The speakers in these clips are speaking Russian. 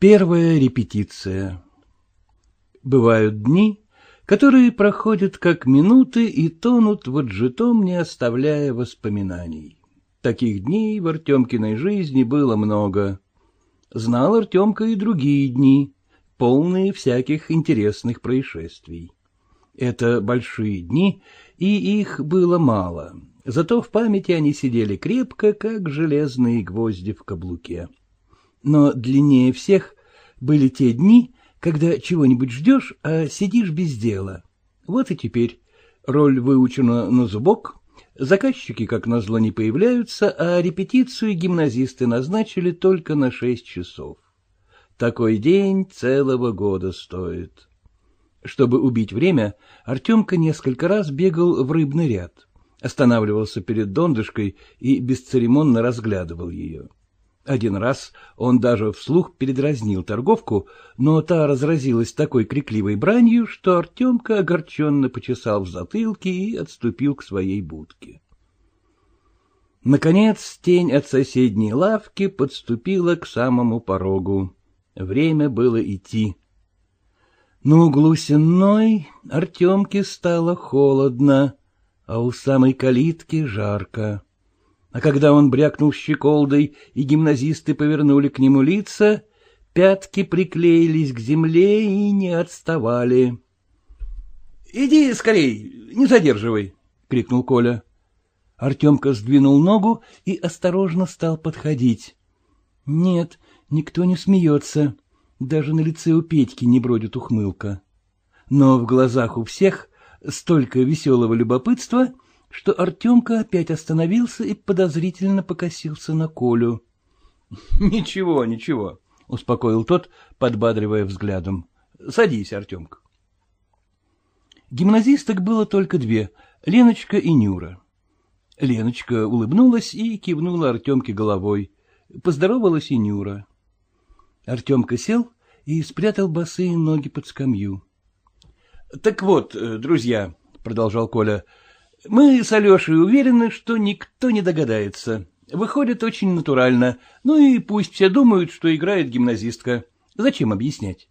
Первая репетиция. Бывают дни, которые проходят как минуты и тонут в отжитом, не оставляя воспоминаний. Таких дней в Артемкиной жизни было много. Знал Артемка и другие дни, полные всяких интересных происшествий. Это большие дни, и их было мало, зато в памяти они сидели крепко, как железные гвозди в каблуке. Но длиннее всех были те дни, когда чего-нибудь ждешь, а сидишь без дела. Вот и теперь роль выучена на зубок, заказчики, как назло, не появляются, а репетицию гимназисты назначили только на шесть часов. Такой день целого года стоит. Чтобы убить время, Артемка несколько раз бегал в рыбный ряд, останавливался перед дондышкой и бесцеремонно разглядывал ее. Один раз он даже вслух передразнил торговку, но та разразилась такой крикливой бранью, что Артемка огорченно почесал в затылке и отступил к своей будке. Наконец тень от соседней лавки подступила к самому порогу. Время было идти. На углу сенной Артемке стало холодно, а у самой калитки жарко. А когда он брякнул щеколдой, и гимназисты повернули к нему лица, пятки приклеились к земле и не отставали. — Иди скорей, не задерживай! — крикнул Коля. Артемка сдвинул ногу и осторожно стал подходить. Нет, никто не смеется, даже на лице у Петьки не бродит ухмылка. Но в глазах у всех столько веселого любопытства — что Артемка опять остановился и подозрительно покосился на Колю. — Ничего, ничего, — успокоил тот, подбадривая взглядом. — Садись, Артемка. Гимназисток было только две — Леночка и Нюра. Леночка улыбнулась и кивнула Артемке головой. Поздоровалась и Нюра. Артемка сел и спрятал босые ноги под скамью. — Так вот, друзья, — продолжал Коля, — мы с Алешей уверены, что никто не догадается. Выходит очень натурально. Ну и пусть все думают, что играет гимназистка. Зачем объяснять?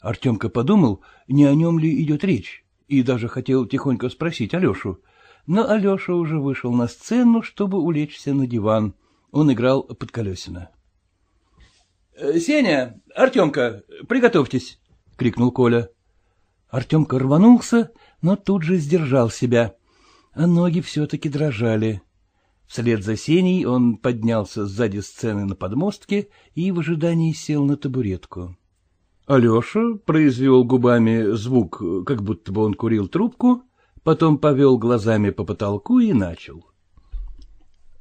Артемка подумал, не о нем ли идет речь, и даже хотел тихонько спросить Алешу. Но Алеша уже вышел на сцену, чтобы улечься на диван. Он играл под колесина. «Э, — Сеня, Артемка, приготовьтесь! — крикнул Коля. Артемка рванулся, но тут же сдержал себя а ноги все-таки дрожали. Вслед за Сеней он поднялся сзади сцены на подмостке и в ожидании сел на табуретку. Алеша произвел губами звук, как будто бы он курил трубку, потом повел глазами по потолку и начал.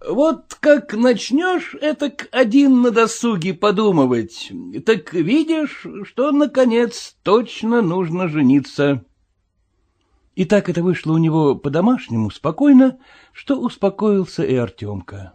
— Вот как начнешь этак один на досуге подумывать, так видишь, что, наконец, точно нужно жениться. И так это вышло у него по-домашнему спокойно, что успокоился и Артемка.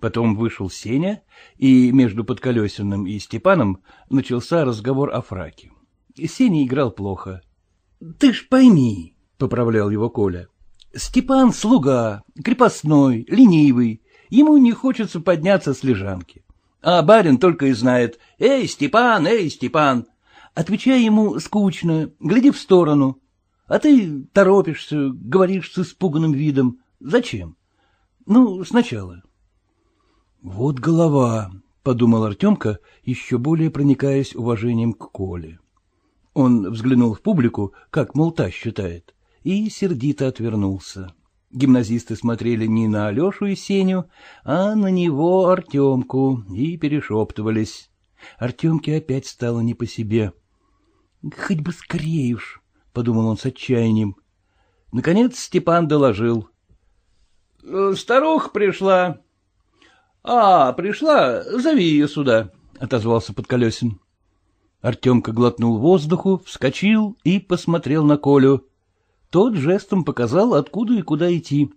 Потом вышел Сеня, и между Подколесиным и Степаном начался разговор о фраке. Сеня играл плохо. — Ты ж пойми, — поправлял его Коля, — Степан — слуга, крепостной, ленивый, ему не хочется подняться с лежанки. А барин только и знает «Эй, Степан, эй, Степан!» Отвечай ему скучно, гляди в сторону, а ты торопишься, говоришь с испуганным видом. Зачем? Ну, сначала. Вот голова, — подумал Артемка, еще более проникаясь уважением к Коле. Он взглянул в публику, как, мол, та считает, и сердито отвернулся. Гимназисты смотрели не на Алешу и Сеню, а на него, Артемку, и перешептывались. Артемке опять стало не по себе. — Хоть бы скорее уж, — подумал он с отчаянием. Наконец Степан доложил. «Э, — Старуха пришла. — А, пришла, зови ее сюда, — отозвался Подколесин. Артемка глотнул воздуху, вскочил и посмотрел на Колю. Тот жестом показал, откуда и куда идти.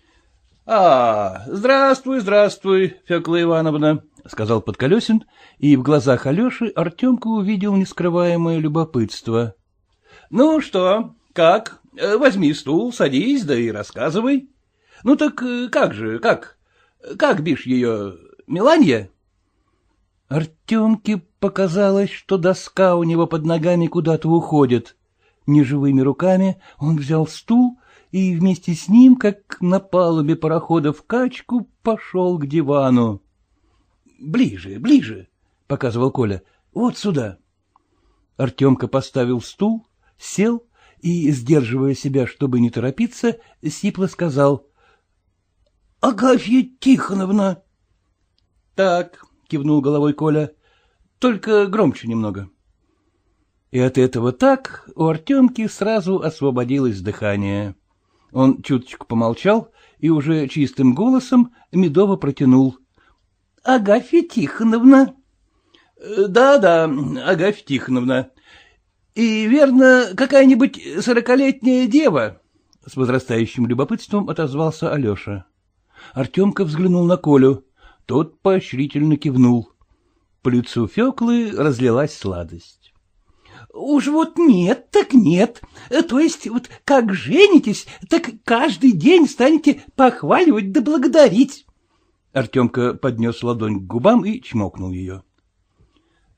— А, здравствуй, здравствуй, Фекла Ивановна, — сказал Подколесин, и в глазах Алеши Артемка увидел нескрываемое любопытство. Ну что, как? Э, возьми стул, садись, да и рассказывай. Ну так э, как же, как? Как бишь ее, Миланья? Артемке показалось, что доска у него под ногами куда-то уходит. Неживыми руками он взял стул и вместе с ним, как на палубе парохода в качку, пошел к дивану. — Ближе, ближе, — показывал Коля, — вот сюда. Артемка поставил стул, сел и, сдерживая себя, чтобы не торопиться, сипло сказал. — Агафья Тихоновна. — Так, — кивнул головой Коля, — только громче немного. И от этого так у Артемки сразу освободилось дыхание. Он чуточку помолчал и уже чистым голосом медово протянул. — Агафья Тихоновна. Да, — Да-да, Агафья Тихоновна. И, верно, какая-нибудь сорокалетняя дева? — с возрастающим любопытством отозвался Алеша. Артемка взглянул на Колю. Тот поощрительно кивнул. По лицу Феклы разлилась сладость. — Уж вот нет, так нет. То есть вот как женитесь, так каждый день станете похваливать да благодарить. Артемка поднес ладонь к губам и чмокнул ее. —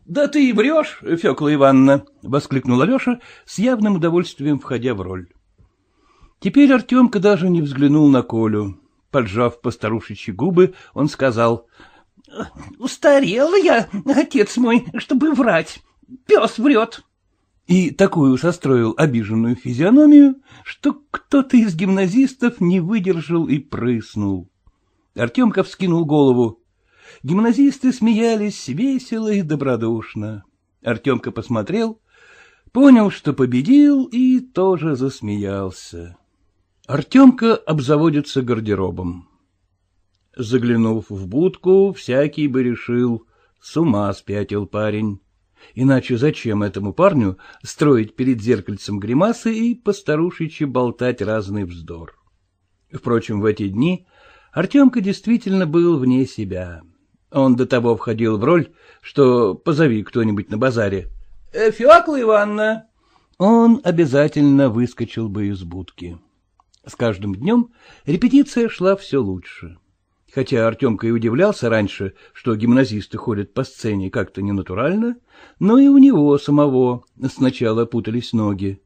Да ты и врешь, Фекла Ивановна! — воскликнул Алеша, с явным удовольствием входя в роль. Теперь Артемка даже не взглянул на Колю. Поджав постарушечьи губы, он сказал. — Устарел я, отец мой, чтобы врать. Пес врет. И такую состроил обиженную физиономию, что кто-то из гимназистов не выдержал и прыснул. Артемка вскинул голову. Гимназисты смеялись весело и добродушно. Артемка посмотрел, понял, что победил, и тоже засмеялся. Артемка обзаводится гардеробом. Заглянув в будку, всякий бы решил, с ума спятил парень. Иначе зачем этому парню строить перед зеркальцем гримасы и постарушечи болтать разный вздор? Впрочем, в эти дни Артемка действительно был вне себя. Он до того входил в роль, что позови кто-нибудь на базаре. «Э, — Феокла Ивановна! Он обязательно выскочил бы из будки. С каждым днем репетиция шла все лучше. Хотя Артемка и удивлялся раньше, что гимназисты ходят по сцене как-то ненатурально, но и у него самого сначала путались ноги.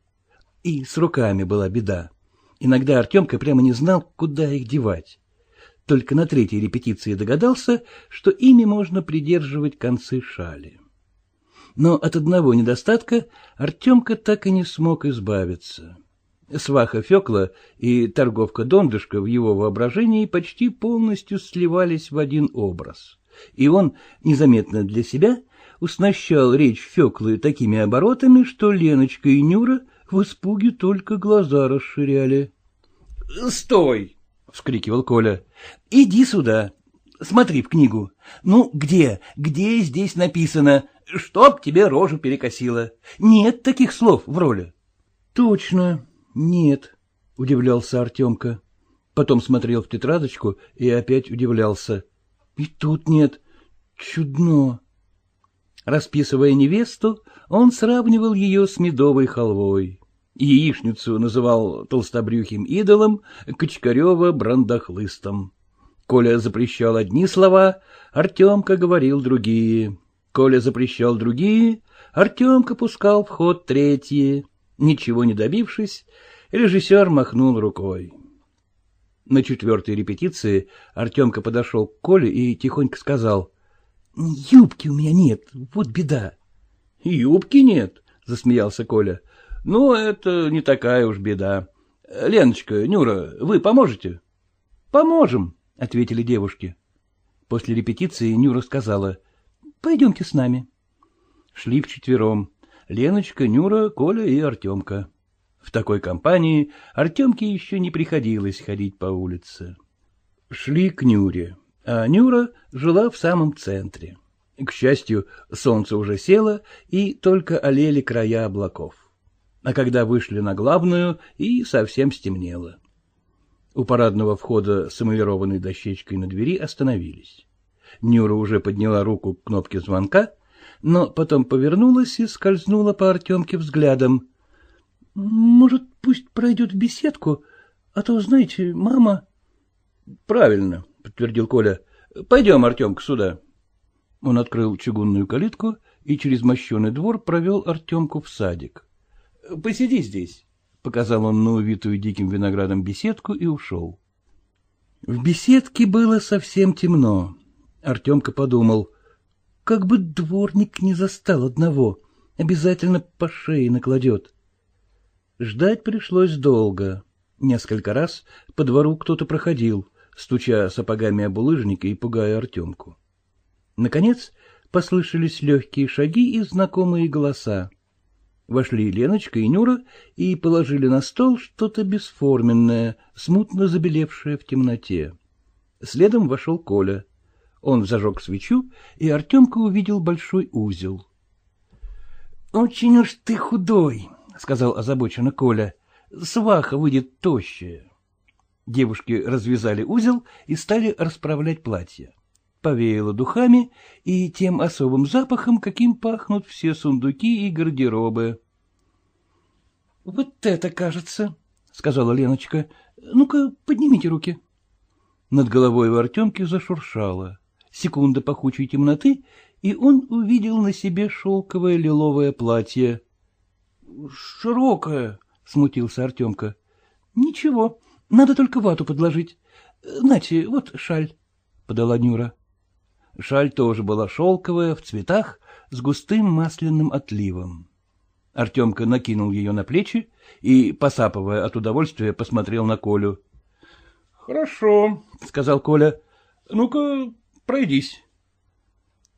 И с руками была беда. Иногда Артемка прямо не знал, куда их девать. Только на третьей репетиции догадался, что ими можно придерживать концы шали. Но от одного недостатка Артемка так и не смог избавиться. Сваха Фекла и торговка Дондышка в его воображении почти полностью сливались в один образ. И он, незаметно для себя, уснащал речь Феклы такими оборотами, что Леночка и Нюра в испуге только глаза расширяли. — Стой! — вскрикивал Коля. — Иди сюда. Смотри в книгу. Ну, где, где здесь написано, чтоб тебе рожу перекосило? Нет таких слов в роли. — Точно, нет, — удивлялся Артемка. Потом смотрел в тетрадочку и опять удивлялся. И тут нет. Чудно. Расписывая невесту, он сравнивал ее с медовой халвой. Яичницу называл толстобрюхим идолом, Кочкарева — брандахлыстом. Коля запрещал одни слова, Артемка говорил другие. Коля запрещал другие, Артемка пускал в ход третьи. Ничего не добившись, режиссер махнул рукой. На четвертой репетиции Артемка подошел к Коле и тихонько сказал. — Юбки у меня нет, вот беда. — Юбки нет, — засмеялся Коля. — Ну, это не такая уж беда. Леночка, Нюра, вы поможете? — Поможем, — ответили девушки. После репетиции Нюра сказала. — Пойдемте с нами. Шли вчетвером. Леночка, Нюра, Коля и Артемка. В такой компании Артемке еще не приходилось ходить по улице. Шли к Нюре, а Нюра жила в самом центре. К счастью, солнце уже село, и только олели края облаков. А когда вышли на главную, и совсем стемнело. У парадного входа с эмалированной дощечкой на двери остановились. Нюра уже подняла руку к кнопке звонка, но потом повернулась и скользнула по Артемке взглядом. — Может, пусть пройдет в беседку, а то, знаете, мама... — Правильно, — подтвердил Коля. — Пойдем, Артемка, сюда. Он открыл чугунную калитку и через мощеный двор провел Артемку в садик. — Посиди здесь, — показал он на увитую диким виноградом беседку и ушел. В беседке было совсем темно. Артемка подумал, как бы дворник не застал одного, обязательно по шее накладет. Ждать пришлось долго. Несколько раз по двору кто-то проходил, стуча сапогами об улыжника и пугая Артемку. Наконец послышались легкие шаги и знакомые голоса. Вошли Леночка и Нюра и положили на стол что-то бесформенное, смутно забелевшее в темноте. Следом вошел Коля. Он зажег свечу, и Артемка увидел большой узел. — Очень уж ты худой, — сказал озабоченно Коля. — Сваха выйдет тощая. Девушки развязали узел и стали расправлять платье повеяло духами и тем особым запахом, каким пахнут все сундуки и гардеробы. — Вот это, кажется, — сказала Леночка. — Ну-ка, поднимите руки. Над головой у Артемки зашуршало. Секунда пахучей темноты, и он увидел на себе шелковое лиловое платье. — Широкое, — смутился Артемка. — Ничего, надо только вату подложить. Нате, вот шаль, — подала Нюра. Шаль тоже была шелковая, в цветах, с густым масляным отливом. Артемка накинул ее на плечи и, посапывая от удовольствия, посмотрел на Колю. — Хорошо, — сказал Коля. — Ну-ка, пройдись.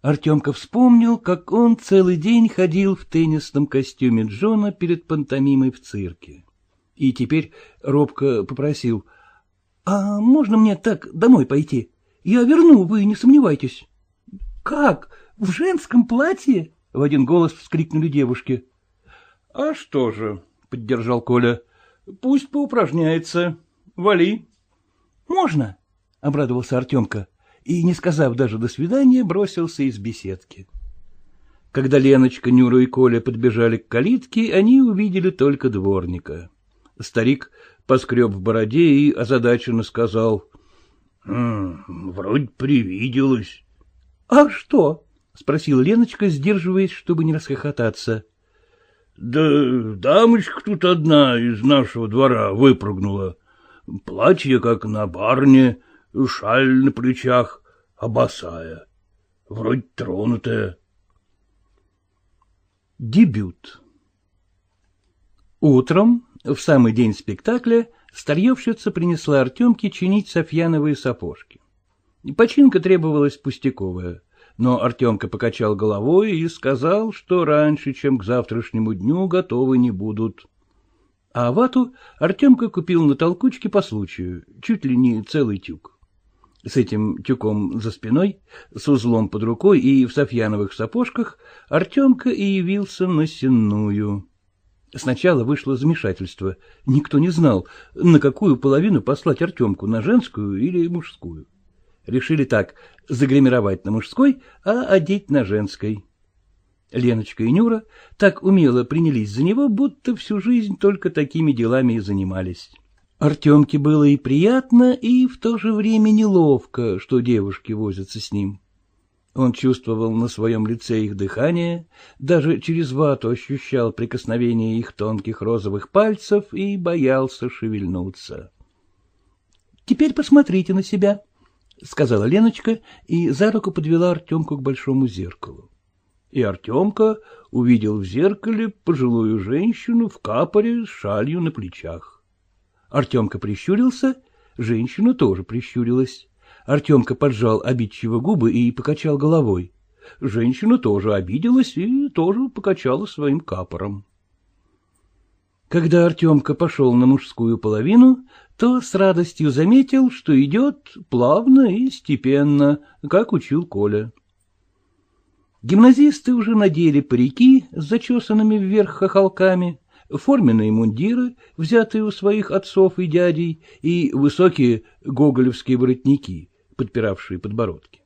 Артемка вспомнил, как он целый день ходил в теннисном костюме Джона перед пантомимой в цирке. И теперь робко попросил, — А можно мне так домой пойти? Я верну, вы не сомневайтесь. — Как? В женском платье? — в один голос вскрикнули девушки. — А что же, — поддержал Коля, — пусть поупражняется. Вали. — Можно? — обрадовался Артемка и, не сказав даже «до свидания», бросился из беседки. Когда Леночка, Нюра и Коля подбежали к калитке, они увидели только дворника. Старик поскреб в бороде и озадаченно сказал. — Вроде привиделось. — А что? — спросила Леночка, сдерживаясь, чтобы не расхохотаться. — Да дамочка тут одна из нашего двора выпрыгнула. Платье, как на барне, шаль на плечах, а босая. Вроде тронутая. Дебют Утром, в самый день спектакля, старьевщица принесла Артемке чинить софьяновые сапожки. Починка требовалась пустяковая, но Артемка покачал головой и сказал, что раньше, чем к завтрашнему дню, готовы не будут. А вату Артемка купил на толкучке по случаю, чуть ли не целый тюк. С этим тюком за спиной, с узлом под рукой и в софьяновых сапожках Артемка и явился на сенную. Сначала вышло замешательство. Никто не знал, на какую половину послать Артемку, на женскую или мужскую. Решили так — загримировать на мужской, а одеть на женской. Леночка и Нюра так умело принялись за него, будто всю жизнь только такими делами и занимались. Артемке было и приятно, и в то же время неловко, что девушки возятся с ним. Он чувствовал на своем лице их дыхание, даже через вату ощущал прикосновение их тонких розовых пальцев и боялся шевельнуться. — Теперь посмотрите на себя, — сказала Леночка и за руку подвела Артемку к большому зеркалу. И Артемка увидел в зеркале пожилую женщину в капоре с шалью на плечах. Артемка прищурился, женщина тоже прищурилась. Артемка поджал обидчиво губы и покачал головой. Женщина тоже обиделась и тоже покачала своим капором. Когда Артемка пошел на мужскую половину, то с радостью заметил, что идет плавно и степенно, как учил Коля. Гимназисты уже надели парики с зачесанными вверх хохолками, форменные мундиры, взятые у своих отцов и дядей, и высокие гоголевские воротники, подпиравшие подбородки.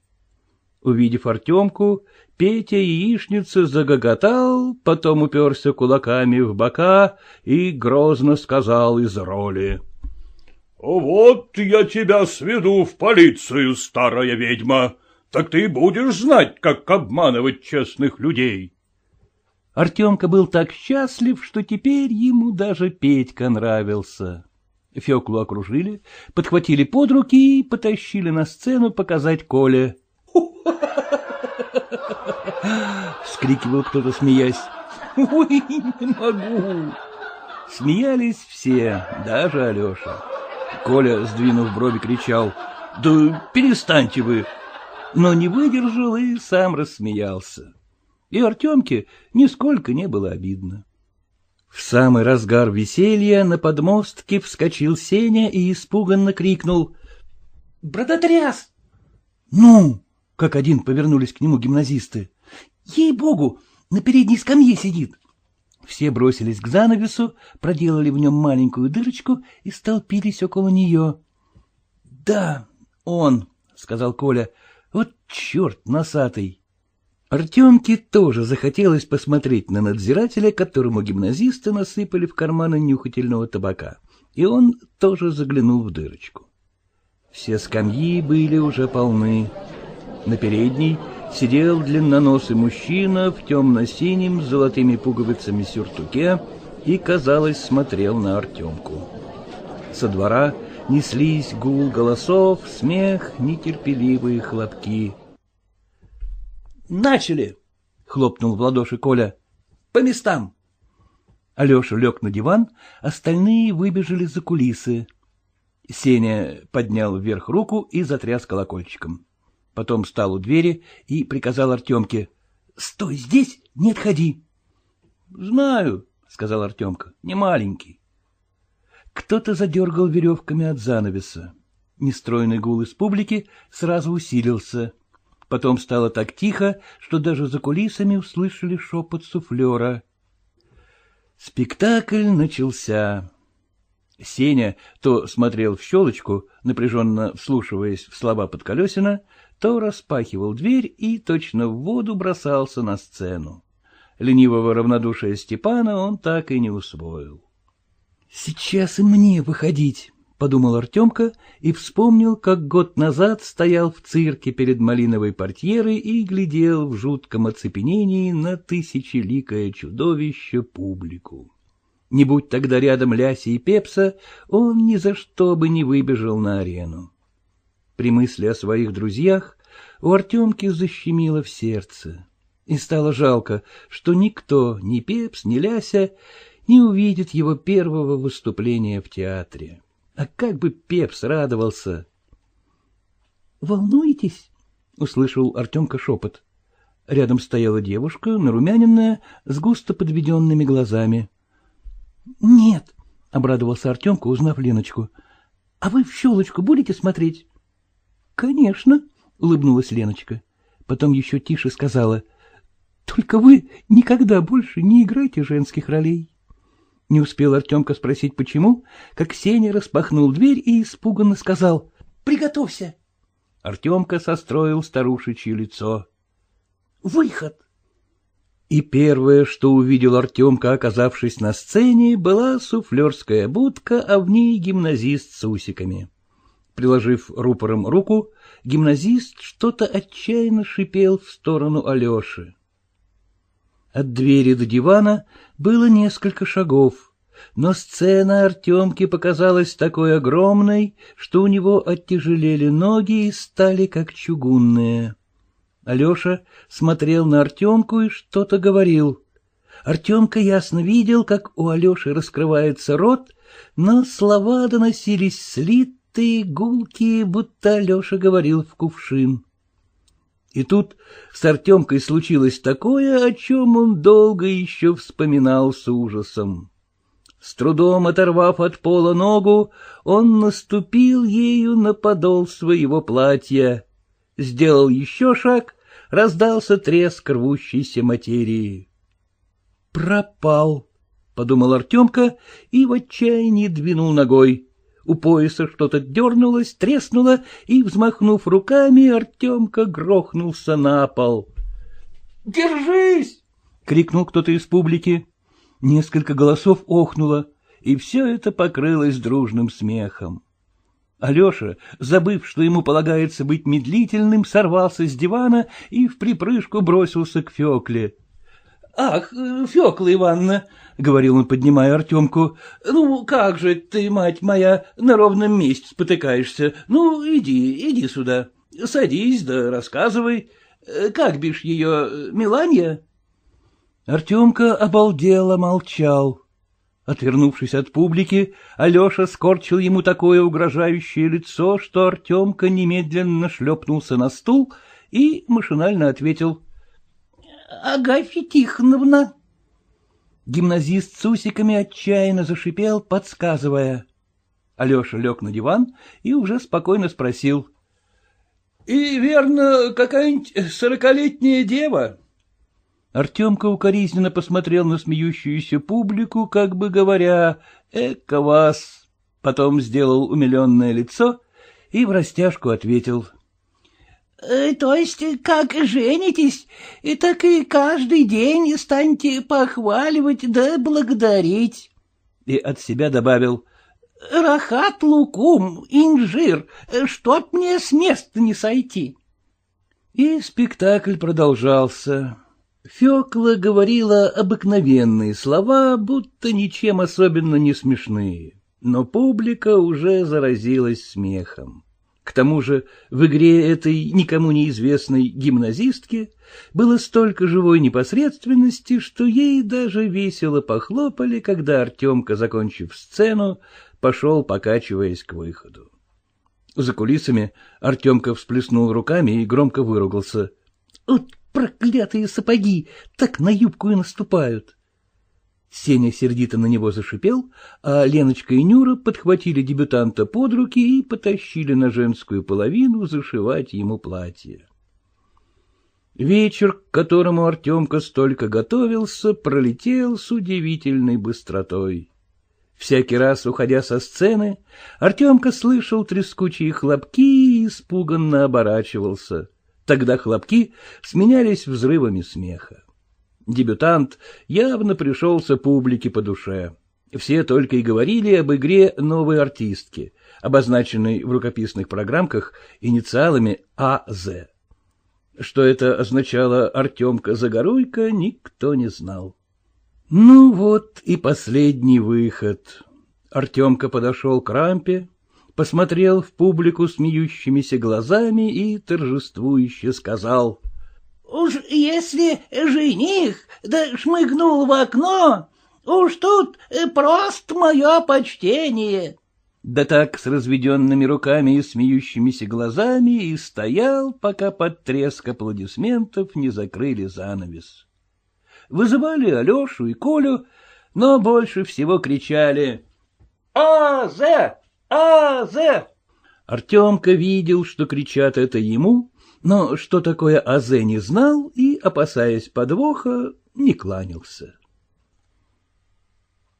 Увидев Артемку, Петя яичница загоготал, потом уперся кулаками в бока и грозно сказал из роли. — Вот я тебя сведу в полицию, старая ведьма. так ты будешь знать, как обманывать честных людей. Артемка был так счастлив, что теперь ему даже Петька нравился. Феклу окружили, подхватили под руки и потащили на сцену показать Коле. Вскрикивал кто-то, смеясь. «Ой, не могу!» Смеялись все, даже Алеша. Коля, сдвинув брови, кричал. «Да перестаньте вы!» Но не выдержал и сам рассмеялся. И Артемке нисколько не было обидно. В самый разгар веселья на подмостке вскочил Сеня и испуганно крикнул. — Бродотряс! — Ну! — как один повернулись к нему гимназисты. — Ей-богу, на передней скамье сидит. Все бросились к занавесу, проделали в нем маленькую дырочку и столпились около нее. — Да, он, — сказал Коля, — вот черт носатый. Артемке тоже захотелось посмотреть на надзирателя, которому гимназисты насыпали в карманы нюхательного табака, и он тоже заглянул в дырочку. Все скамьи были уже полны. На передней сидел длинноносый мужчина в темно-синем с золотыми пуговицами сюртуке и, казалось, смотрел на Артемку. Со двора неслись гул голосов, смех, нетерпеливые хлопки —— Начали! — хлопнул в ладоши Коля. — По местам! Алеша лег на диван, остальные выбежали за кулисы. Сеня поднял вверх руку и затряс колокольчиком. Потом встал у двери и приказал Артемке. — Стой здесь, не отходи. — Знаю, — сказал Артемка, — не маленький. Кто-то задергал веревками от занавеса. Нестройный гул из публики сразу усилился. Потом стало так тихо, что даже за кулисами услышали шепот суфлера. Спектакль начался. Сеня то смотрел в щелочку, напряженно вслушиваясь в слова Подколесина, то распахивал дверь и точно в воду бросался на сцену. Ленивого равнодушия Степана он так и не усвоил. — Сейчас и мне выходить, — подумал Артемка и вспомнил, как год назад стоял в цирке перед малиновой портьерой и глядел в жутком оцепенении на тысячеликое чудовище публику. Не будь тогда рядом Ляси и Пепса, он ни за что бы не выбежал на арену. При мысли о своих друзьях у Артемки защемило в сердце, и стало жалко, что никто, ни Пепс, ни Ляся, не увидит его первого выступления в театре. А как бы Пепс радовался! — Волнуетесь? — услышал Артемка шепот. Рядом стояла девушка, нарумяненная, с густо подведенными глазами. — Нет, — обрадовался Артемка, узнав Леночку. — А вы в щелочку будете смотреть? — Конечно, — улыбнулась Леночка. Потом еще тише сказала. — Только вы никогда больше не играйте женских ролей. Не успел Артемка спросить, почему, как Сеня распахнул дверь и испуганно сказал «Приготовься!». Артемка состроил старушечье лицо. «Выход!» И первое, что увидел Артемка, оказавшись на сцене, была суфлерская будка, а в ней гимназист с усиками. Приложив рупором руку, гимназист что-то отчаянно шипел в сторону Алеши. От двери до дивана было несколько шагов, но сцена Артемки показалась такой огромной, что у него оттяжелели ноги и стали как чугунные. Алеша смотрел на Артемку и что-то говорил. Артемка ясно видел, как у Алеши раскрывается рот, но слова доносились слитые, гулкие, будто Алеша говорил в кувшин. И тут с Артемкой случилось такое, о чем он долго еще вспоминал с ужасом. С трудом оторвав от пола ногу, он наступил ею на подол своего платья. Сделал еще шаг, раздался треск рвущейся материи. «Пропал», — подумал Артемка и в отчаянии двинул ногой. У пояса что-то дернулось, треснуло, и, взмахнув руками, Артемка грохнулся на пол. «Держись!» — крикнул кто-то из публики. Несколько голосов охнуло, и все это покрылось дружным смехом. Алеша, забыв, что ему полагается быть медлительным, сорвался с дивана и в припрыжку бросился к Фекле. — Ах, Фекла Ивановна, — говорил он, поднимая Артемку, — ну, как же ты, мать моя, на ровном месте спотыкаешься? Ну, иди, иди сюда, садись да рассказывай. Как бишь ее, Миланья? Артемка обалдело молчал. Отвернувшись от публики, Алеша скорчил ему такое угрожающее лицо, что Артемка немедленно шлепнулся на стул и машинально ответил. — Агафья Тихоновна. Гимназист с усиками отчаянно зашипел, подсказывая. Алеша лег на диван и уже спокойно спросил. — И, верно, какая-нибудь сорокалетняя дева? Артемка укоризненно посмотрел на смеющуюся публику, как бы говоря «Эка вас!» Потом сделал умиленное лицо и в растяжку ответил. «Э, — То есть, как женитесь, и так и каждый день станете похваливать да благодарить. И от себя добавил. — Рахат лукум, инжир, чтоб мне с места не сойти. И спектакль продолжался. Фекла говорила обыкновенные слова, будто ничем особенно не смешные, но публика уже заразилась смехом. К тому же в игре этой никому неизвестной гимназистки было столько живой непосредственности, что ей даже весело похлопали, когда Артемка, закончив сцену, пошел, покачиваясь к выходу. За кулисами Артемка всплеснул руками и громко выругался. — Вот Проклятые сапоги! Так на юбку и наступают. Сеня сердито на него зашипел, а Леночка и Нюра подхватили дебютанта под руки и потащили на женскую половину зашивать ему платье. Вечер, к которому Артемка столько готовился, пролетел с удивительной быстротой. Всякий раз, уходя со сцены, Артемка слышал трескучие хлопки и испуганно оборачивался. Тогда хлопки сменялись взрывами смеха. Дебютант явно пришелся публике по душе. Все только и говорили об игре новой артистки, обозначенной в рукописных программках инициалами АЗ. Что это означало Артемка-Загоруйка, никто не знал. Ну вот и последний выход. Артемка подошел к рампе, посмотрел в публику смеющимися глазами и торжествующе сказал. — Уж если жених да шмыгнул в окно, уж тут просто мое почтение. Да так с разведенными руками и смеющимися глазами и стоял, пока под треск аплодисментов не закрыли занавес. Вызывали Алешу и Колю, но больше всего кричали «А-зе! Азе! Артемка видел, что кричат это ему, но что такое Азе не знал и, опасаясь подвоха, не кланялся.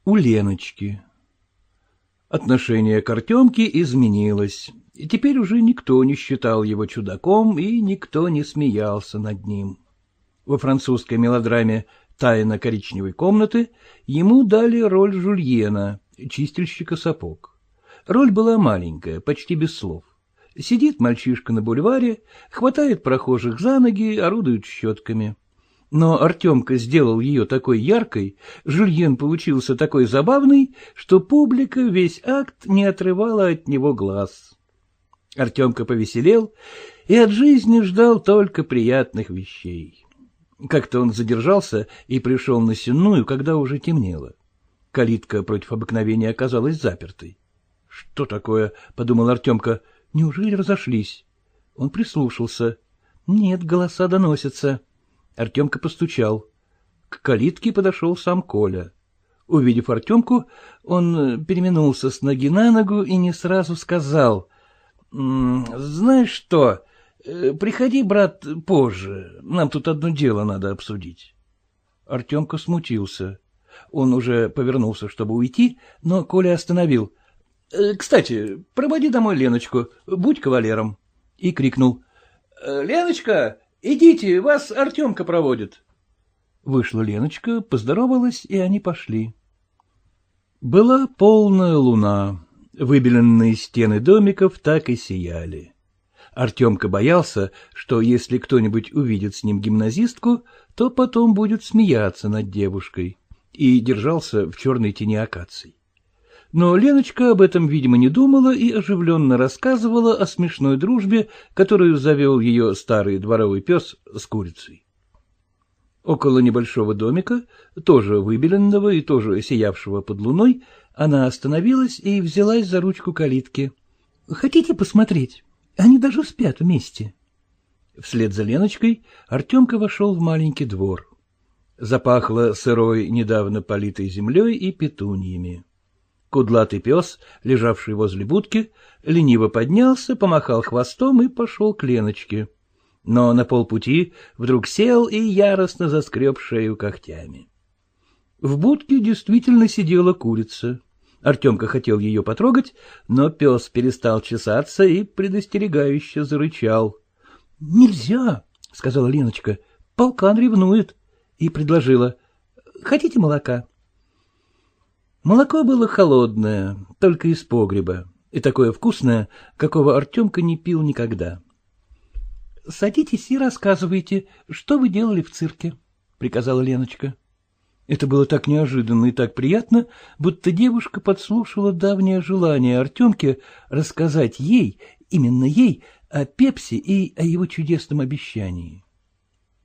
У Леночки Отношение к Артемке изменилось, и теперь уже никто не считал его чудаком и никто не смеялся над ним. Во французской мелодраме «Тайна коричневой комнаты» ему дали роль Жульена, чистильщика сапог. Роль была маленькая, почти без слов. Сидит мальчишка на бульваре, хватает прохожих за ноги, орудует щетками. Но Артемка сделал ее такой яркой, Жульен получился такой забавный, что публика весь акт не отрывала от него глаз. Артемка повеселел и от жизни ждал только приятных вещей. Как-то он задержался и пришел на сенную, когда уже темнело. Калитка против обыкновения оказалась запертой. Что такое? — подумал Артемка. — Неужели разошлись? Он прислушался. Нет, голоса доносятся. Артемка постучал. К калитке подошел сам Коля. Увидев Артемку, он переменулся с ноги на ногу и не сразу сказал. — Знаешь что, э, приходи, брат, позже. Нам тут одно дело надо обсудить. Артемка смутился. Он уже повернулся, чтобы уйти, но Коля остановил. Э, — Кстати, проводи домой Леночку, будь кавалером. И крикнул. «Э, — Леночка, идите, вас Артемка проводит. Вышла Леночка, поздоровалась, и они пошли. Была полная луна. Выбеленные стены домиков так и сияли. Артемка боялся, что если кто-нибудь увидит с ним гимназистку, то потом будет смеяться над девушкой, и держался в черной тени акаций. Но Леночка об этом, видимо, не думала и оживленно рассказывала о смешной дружбе, которую завел ее старый дворовый пес с курицей. Около небольшого домика, тоже выбеленного и тоже сиявшего под луной, она остановилась и взялась за ручку калитки. — Хотите посмотреть? Они даже спят вместе. Вслед за Леночкой Артемка вошел в маленький двор. Запахло сырой, недавно политой землей и петуньями. Кудлатый пес, лежавший возле будки, лениво поднялся, помахал хвостом и пошел к Леночке. Но на полпути вдруг сел и яростно заскреб шею когтями. В будке действительно сидела курица. Артемка хотел ее потрогать, но пес перестал чесаться и предостерегающе зарычал. — Нельзя, — сказала Леночка, — полкан ревнует, и предложила. — Хотите молока? Молоко было холодное, только из погреба, и такое вкусное, какого Артемка не пил никогда. — Садитесь и рассказывайте, что вы делали в цирке, — приказала Леночка. Это было так неожиданно и так приятно, будто девушка подслушала давнее желание Артемки рассказать ей, именно ей, о Пепсе и о его чудесном обещании.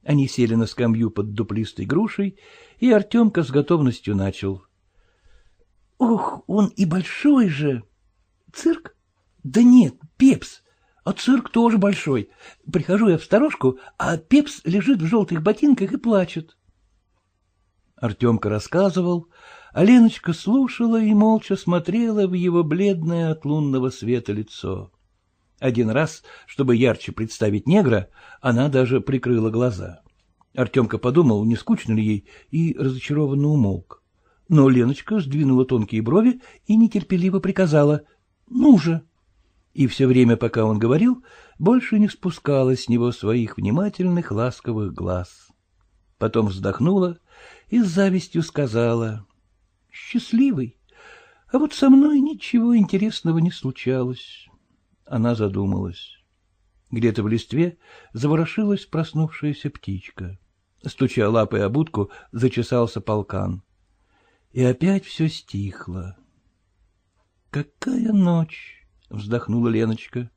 Они сели на скамью под дуплистой грушей, и Артемка с готовностью начал. — Ох, он и большой же! Цирк? Да нет, Пепс. А цирк тоже большой. Прихожу я в сторожку, а Пепс лежит в желтых ботинках и плачет. Артемка рассказывал, а Леночка слушала и молча смотрела в его бледное от лунного света лицо. Один раз, чтобы ярче представить негра, она даже прикрыла глаза. Артемка подумал, не скучно ли ей, и разочарованно умолк. Но Леночка сдвинула тонкие брови и нетерпеливо приказала «Ну же!» И все время, пока он говорил, больше не спускала с него своих внимательных ласковых глаз. Потом вздохнула и с завистью сказала «Счастливый, а вот со мной ничего интересного не случалось». Она задумалась. Где-то в листве заворошилась проснувшаяся птичка. Стуча лапой о будку, зачесался полкан. И опять все стихло. «Какая ночь!» — вздохнула Леночка.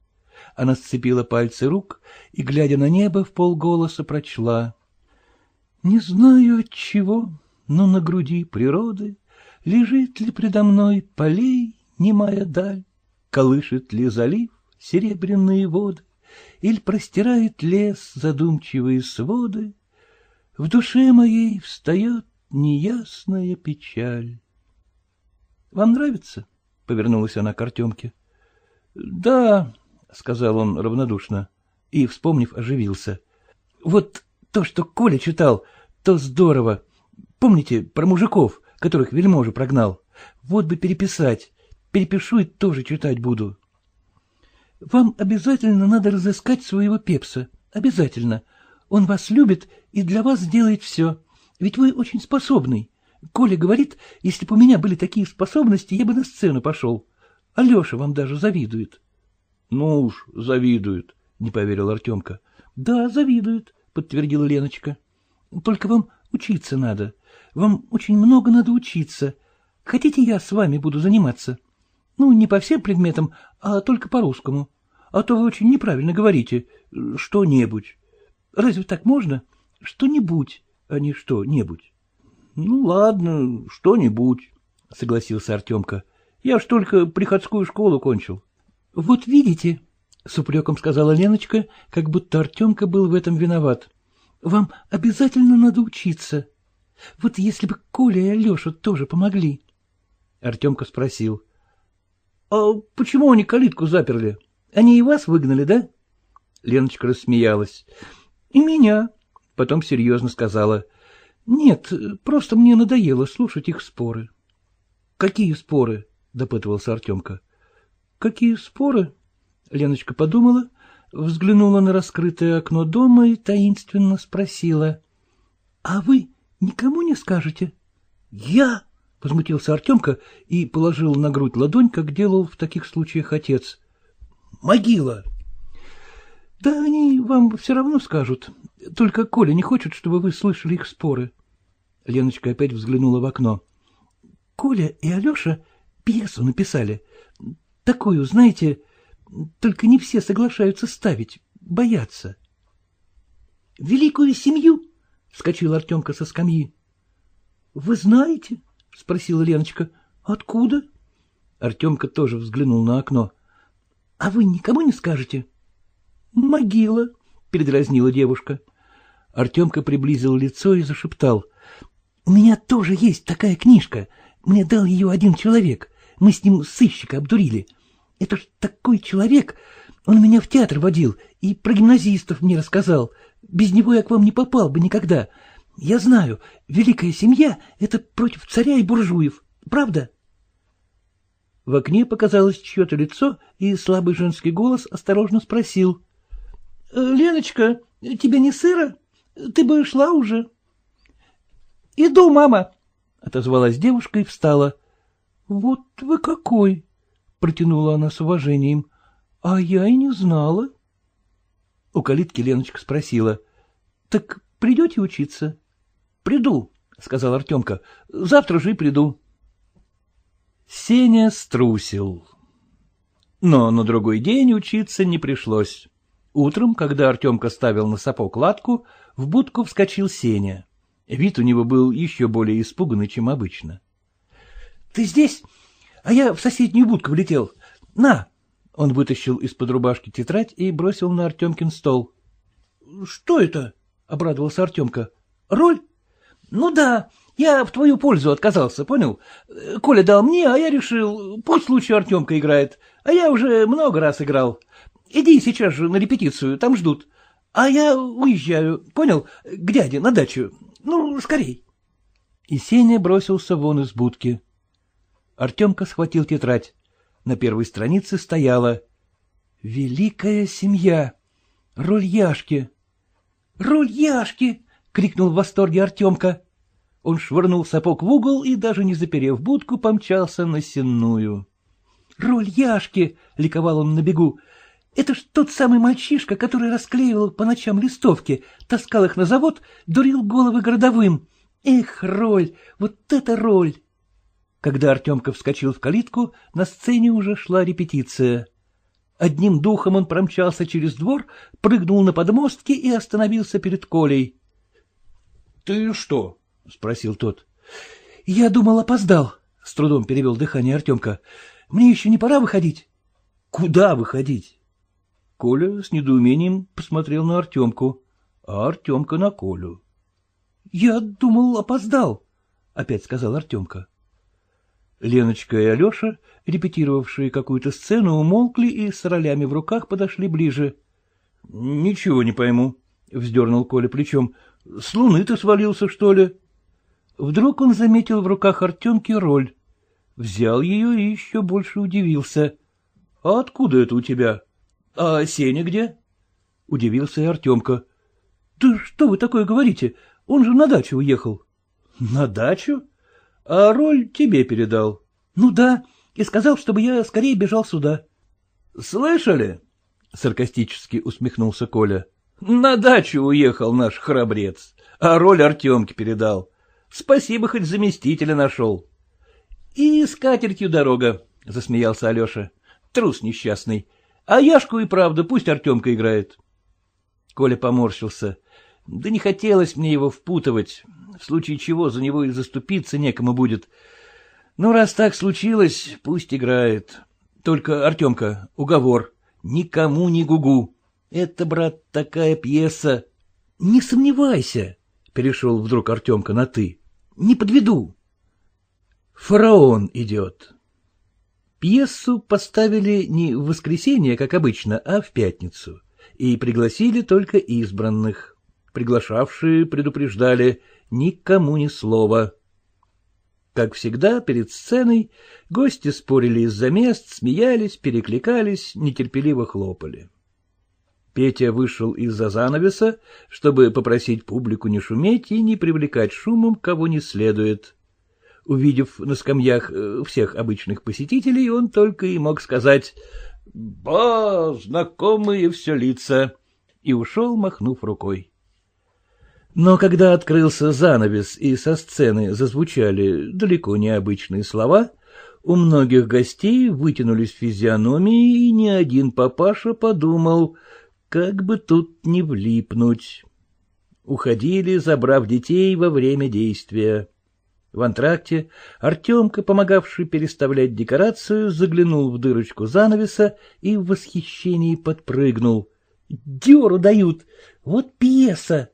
Она сцепила пальцы рук и, глядя на небо, в полголоса прочла. «Не знаю от чего, но на груди природы лежит ли предо мной полей немая даль, колышет ли залив серебряные воды, Иль простирает лес задумчивые своды, В душе моей встает неясная печаль. — Вам нравится? — повернулась она к Артемке. — Да, — сказал он равнодушно и, вспомнив, оживился. — Вот то, что Коля читал, то здорово. Помните про мужиков, которых вельможа прогнал? Вот бы переписать. Перепишу и тоже читать буду. Вам обязательно надо разыскать своего Пепса. Обязательно. Он вас любит и для вас сделает все. Ведь вы очень способный. Коля говорит, если бы у меня были такие способности, я бы на сцену пошел. Алеша вам даже завидует. — Ну уж, завидует, — не поверил Артемка. — Да, завидует, — подтвердила Леночка. — Только вам учиться надо. Вам очень много надо учиться. Хотите, я с вами буду заниматься? Ну, не по всем предметам, а только по-русскому. А то вы очень неправильно говорите «что-нибудь». Разве так можно? Что-нибудь, а не что-нибудь. — Ну, ладно, что-нибудь, — согласился Артемка. — Я ж только приходскую школу кончил. — Вот видите, — с упреком сказала Леночка, как будто Артемка был в этом виноват. — Вам обязательно надо учиться. Вот если бы Коля и Алеша тоже помогли. Артемка спросил. — А почему они калитку заперли? — они и вас выгнали, да? Леночка рассмеялась. — И меня. Потом серьезно сказала. — Нет, просто мне надоело слушать их споры. — Какие споры? — допытывался Артемка. — Какие споры? Леночка подумала, взглянула на раскрытое окно дома и таинственно спросила. — А вы никому не скажете? — Я? —— возмутился Артемка и положил на грудь ладонь, как делал в таких случаях отец. — Могила! — Да они вам все равно скажут. Только Коля не хочет, чтобы вы слышали их споры. Леночка опять взглянула в окно. — Коля и Алеша пьесу написали. Такую, знаете, только не все соглашаются ставить, боятся. — Великую семью? — вскочил Артемка со скамьи. — Вы знаете? — спросила Леночка. — Откуда? Артемка тоже взглянул на окно. — А вы никому не скажете? — Могила, — передразнила девушка. Артемка приблизил лицо и зашептал. — У меня тоже есть такая книжка. Мне дал ее один человек. Мы с ним сыщика обдурили. Это ж такой человек. Он меня в театр водил и про гимназистов мне рассказал. Без него я к вам не попал бы никогда. Я знаю, великая семья — это против царя и буржуев. Правда? В окне показалось чье-то лицо, и слабый женский голос осторожно спросил. «Э, — Леночка, тебе не сыро? Ты бы шла уже. — Иду, мама, — отозвалась девушка и встала. — Вот вы какой! — протянула она с уважением. — А я и не знала. У калитки Леночка спросила. — Так придете учиться? — Приду, — сказал Артемка. — Завтра же и приду. Сеня струсил. Но на другой день учиться не пришлось. Утром, когда Артемка ставил на сапог латку, в будку вскочил Сеня. Вид у него был еще более испуганный, чем обычно. — Ты здесь? А я в соседнюю будку влетел. На! Он вытащил из-под рубашки тетрадь и бросил на Артемкин стол. — Что это? — обрадовался Артемка. — Роль? — Ну да, я в твою пользу отказался, понял? Коля дал мне, а я решил, пусть лучше Артемка играет, а я уже много раз играл. Иди сейчас же на репетицию, там ждут. А я уезжаю, понял, к дяде на дачу. Ну, скорей. И Сеня бросился вон из будки. Артемка схватил тетрадь. На первой странице стояла «Великая семья! Роль Яшки!» «Роль Яшки!» — крикнул в восторге Артемка. Он швырнул сапог в угол и, даже не заперев будку, помчался на сенную. «Роль Яшки!» — ликовал он на бегу. Это ж тот самый мальчишка, который расклеивал по ночам листовки, таскал их на завод, дурил головы городовым. Эх, роль, вот это роль! Когда Артемка вскочил в калитку, на сцене уже шла репетиция. Одним духом он промчался через двор, прыгнул на подмостки и остановился перед Колей. — Ты что? — спросил тот. — Я думал, опоздал, — с трудом перевел дыхание Артемка. — Мне еще не пора выходить? — Куда выходить? Коля с недоумением посмотрел на Артемку, а Артемка на Колю. — Я думал, опоздал, — опять сказал Артемка. Леночка и Алеша, репетировавшие какую-то сцену, умолкли и с ролями в руках подошли ближе. — Ничего не пойму, — вздернул Коля плечом. — С луны ты свалился, что ли? Вдруг он заметил в руках Артемки роль. Взял ее и еще больше удивился. — А откуда это у тебя? —— А Сеня где? — удивился и Артемка. — Да что вы такое говорите? Он же на дачу уехал. — На дачу? А роль тебе передал. — Ну да, и сказал, чтобы я скорее бежал сюда. — Слышали? — саркастически усмехнулся Коля. — На дачу уехал наш храбрец, а роль Артемке передал. Спасибо, хоть заместителя нашел. — И с катертью дорога, — засмеялся Алеша. — Трус несчастный. А Яшку и правда пусть Артемка играет. Коля поморщился. Да не хотелось мне его впутывать, в случае чего за него и заступиться некому будет. Ну, раз так случилось, пусть играет. Только, Артемка, уговор, никому не гугу. Это, брат, такая пьеса. Не сомневайся, перешел вдруг Артемка на «ты». Не подведу. Фараон идет. Пьесу поставили не в воскресенье, как обычно, а в пятницу, и пригласили только избранных. Приглашавшие предупреждали никому ни слова. Как всегда, перед сценой гости спорили из-за мест, смеялись, перекликались, нетерпеливо хлопали. Петя вышел из-за занавеса, чтобы попросить публику не шуметь и не привлекать шумом, кого не следует. Увидев на скамьях э, всех обычных посетителей, он только и мог сказать «Ба, знакомые все лица!» и ушел, махнув рукой. Но когда открылся занавес и со сцены зазвучали далеко необычные слова, у многих гостей вытянулись физиономии, и ни один папаша подумал, как бы тут не влипнуть. Уходили, забрав детей во время действия. В антракте Артемка, помогавший переставлять декорацию, заглянул в дырочку занавеса и в восхищении подпрыгнул. — Деру дают! Вот пьеса!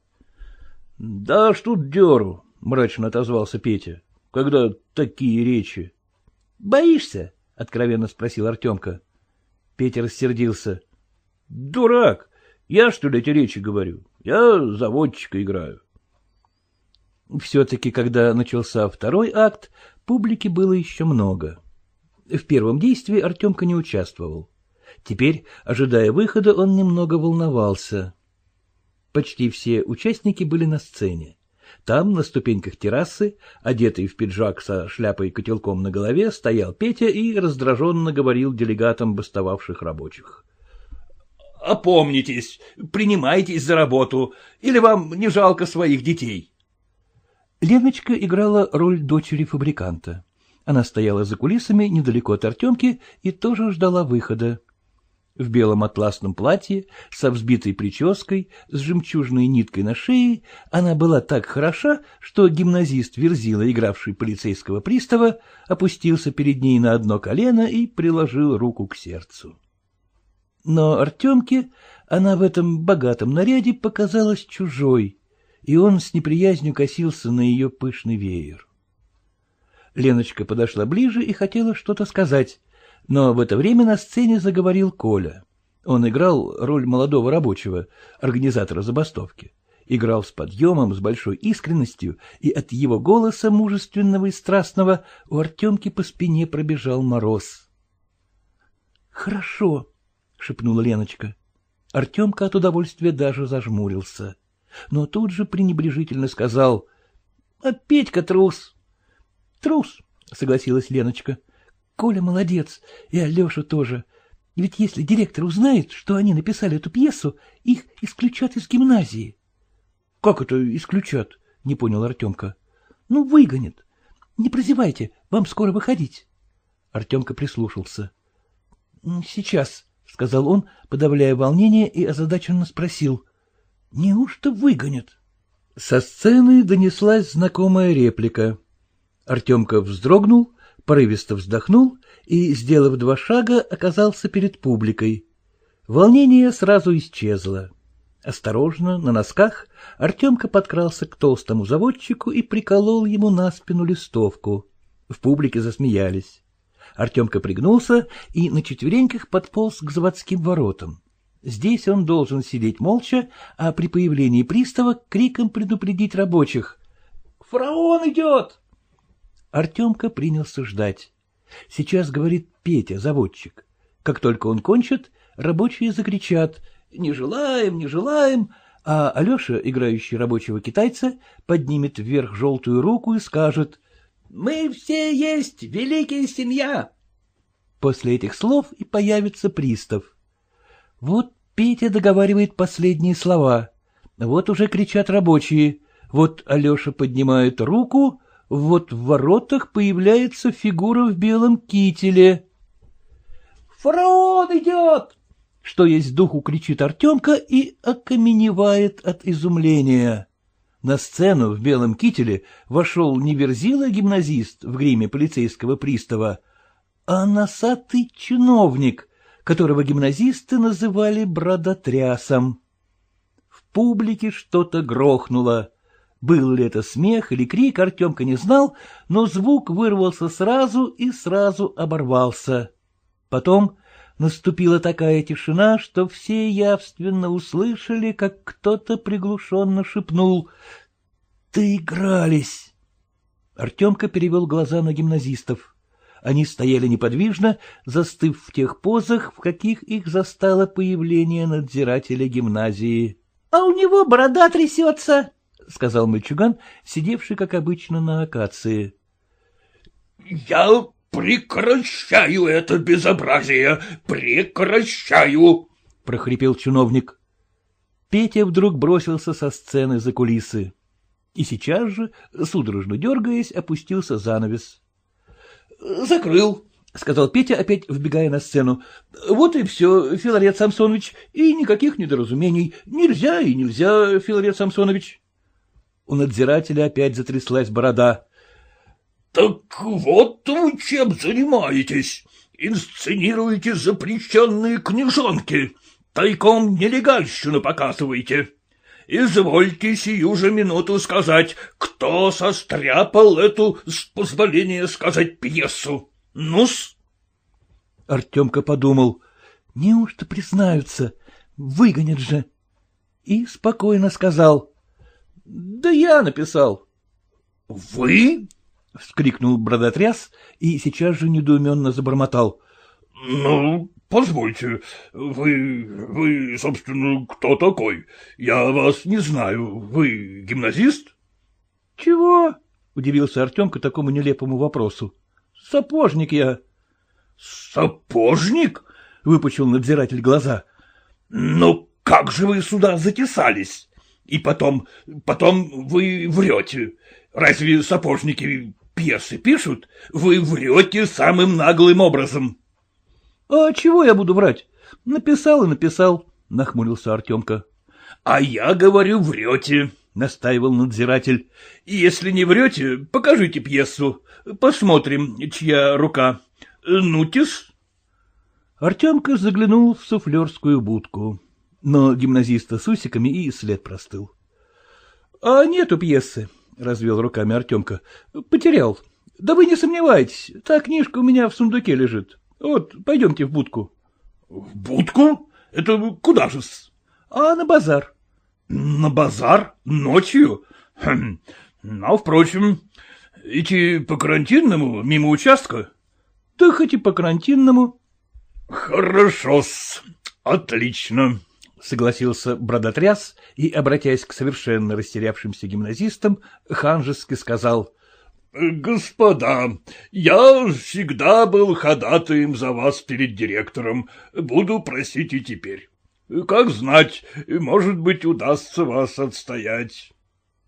— Да что тут деру? — мрачно отозвался Петя. — Когда такие речи? — Боишься? — откровенно спросил Артемка. Петя рассердился. — Дурак! Я, что ли, эти речи говорю? Я заводчика играю. Все-таки, когда начался второй акт, публики было еще много. В первом действии Артемка не участвовал. Теперь, ожидая выхода, он немного волновался. Почти все участники были на сцене. Там, на ступеньках террасы, одетый в пиджак со шляпой и котелком на голове, стоял Петя и раздраженно говорил делегатам бастовавших рабочих. — Опомнитесь, принимайтесь за работу, или вам не жалко своих детей? Леночка играла роль дочери фабриканта. Она стояла за кулисами недалеко от Артемки и тоже ждала выхода. В белом атласном платье, со взбитой прической, с жемчужной ниткой на шее, она была так хороша, что гимназист Верзила, игравший полицейского пристава, опустился перед ней на одно колено и приложил руку к сердцу. Но Артемке она в этом богатом наряде показалась чужой, и он с неприязнью косился на ее пышный веер. Леночка подошла ближе и хотела что-то сказать, но в это время на сцене заговорил Коля. Он играл роль молодого рабочего, организатора забастовки. Играл с подъемом, с большой искренностью, и от его голоса, мужественного и страстного, у Артемки по спине пробежал мороз. — Хорошо, — шепнула Леночка. Артемка от удовольствия даже зажмурился но тут же пренебрежительно сказал «А Петька трус». «Трус», — согласилась Леночка. «Коля молодец, и Алеша тоже. Ведь если директор узнает, что они написали эту пьесу, их исключат из гимназии». «Как это исключат?» — не понял Артемка. «Ну, выгонят. Не прозевайте, вам скоро выходить». Артемка прислушался. «Сейчас», — сказал он, подавляя волнение, и озадаченно спросил. Неужто выгонят? Со сцены донеслась знакомая реплика. Артемка вздрогнул, порывисто вздохнул и, сделав два шага, оказался перед публикой. Волнение сразу исчезло. Осторожно, на носках, Артемка подкрался к толстому заводчику и приколол ему на спину листовку. В публике засмеялись. Артемка пригнулся и на четвереньках подполз к заводским воротам. Здесь он должен сидеть молча, а при появлении пристава криком предупредить рабочих. — Фараон идет! Артемка принялся ждать. Сейчас говорит Петя, заводчик. Как только он кончит, рабочие закричат «Не желаем, не желаем!» а Алеша, играющий рабочего китайца, поднимет вверх желтую руку и скажет «Мы все есть великая семья!» После этих слов и появится пристав. Вот Петя договаривает последние слова. Вот уже кричат рабочие. Вот Алеша поднимает руку, вот в воротах появляется фигура в белом кителе. «Фараон идет!» Что есть духу кричит Артемка и окаменевает от изумления. На сцену в белом кителе вошел не верзила гимназист в гриме полицейского пристава, а носатый чиновник, которого гимназисты называли бродотрясом. В публике что-то грохнуло. Был ли это смех или крик, Артемка не знал, но звук вырвался сразу и сразу оборвался. Потом наступила такая тишина, что все явственно услышали, как кто-то приглушенно шепнул «Доигрались!». Артемка перевел глаза на гимназистов. Они стояли неподвижно, застыв в тех позах, в каких их застало появление надзирателя гимназии. — А у него борода трясется, — сказал мальчуган, сидевший, как обычно, на акации. — Я прекращаю это безобразие, прекращаю! — прохрипел чиновник. Петя вдруг бросился со сцены за кулисы. И сейчас же, судорожно дергаясь, опустился занавес. — Закрыл, — сказал Петя, опять вбегая на сцену. — Вот и все, Филарет Самсонович, и никаких недоразумений. Нельзя и нельзя, Филарет Самсонович. У надзирателя опять затряслась борода. — Так вот вы чем занимаетесь. Инсценируете запрещенные книжонки. Тайком нелегальщину показываете. Извольте сию же минуту сказать, кто состряпал эту, с позволения сказать, пьесу. Ну-с? Артемка подумал, неужто признаются, выгонят же. И спокойно сказал, да я написал. — Вы? — вскрикнул бродотряс и сейчас же недоуменно забормотал. — Ну, позвольте, вы, вы, собственно, кто такой? Я вас не знаю. Вы гимназист? — Чего? — удивился Артемка такому нелепому вопросу. — Сапожник я. — Сапожник? — выпучил надзиратель глаза. — Ну, как же вы сюда затесались? И потом, потом вы врете. Разве сапожники пьесы пишут? Вы врете самым наглым образом. — А чего я буду врать? Написал и написал, — нахмурился Артемка. — А я говорю, врете, — настаивал надзиратель. — Если не врете, покажите пьесу. Посмотрим, чья рука. Нутис? Артемка заглянул в суфлерскую будку, но гимназиста с усиками и след простыл. — А нету пьесы, — развел руками Артемка. — Потерял. Да вы не сомневайтесь, та книжка у меня в сундуке лежит. Вот, пойдемте в будку. — В будку? Это куда же-с? — А на базар. — На базар? Ночью? Хм. Ну, впрочем, идти по карантинному, мимо участка? — Да хоть и по карантинному. — Хорошо-с, отлично. — согласился бродотряс и, обратясь к совершенно растерявшимся гимназистам, ханжески сказал. — Господа, я всегда был ходатаем за вас перед директором, буду просить и теперь. Как знать, может быть, удастся вас отстоять.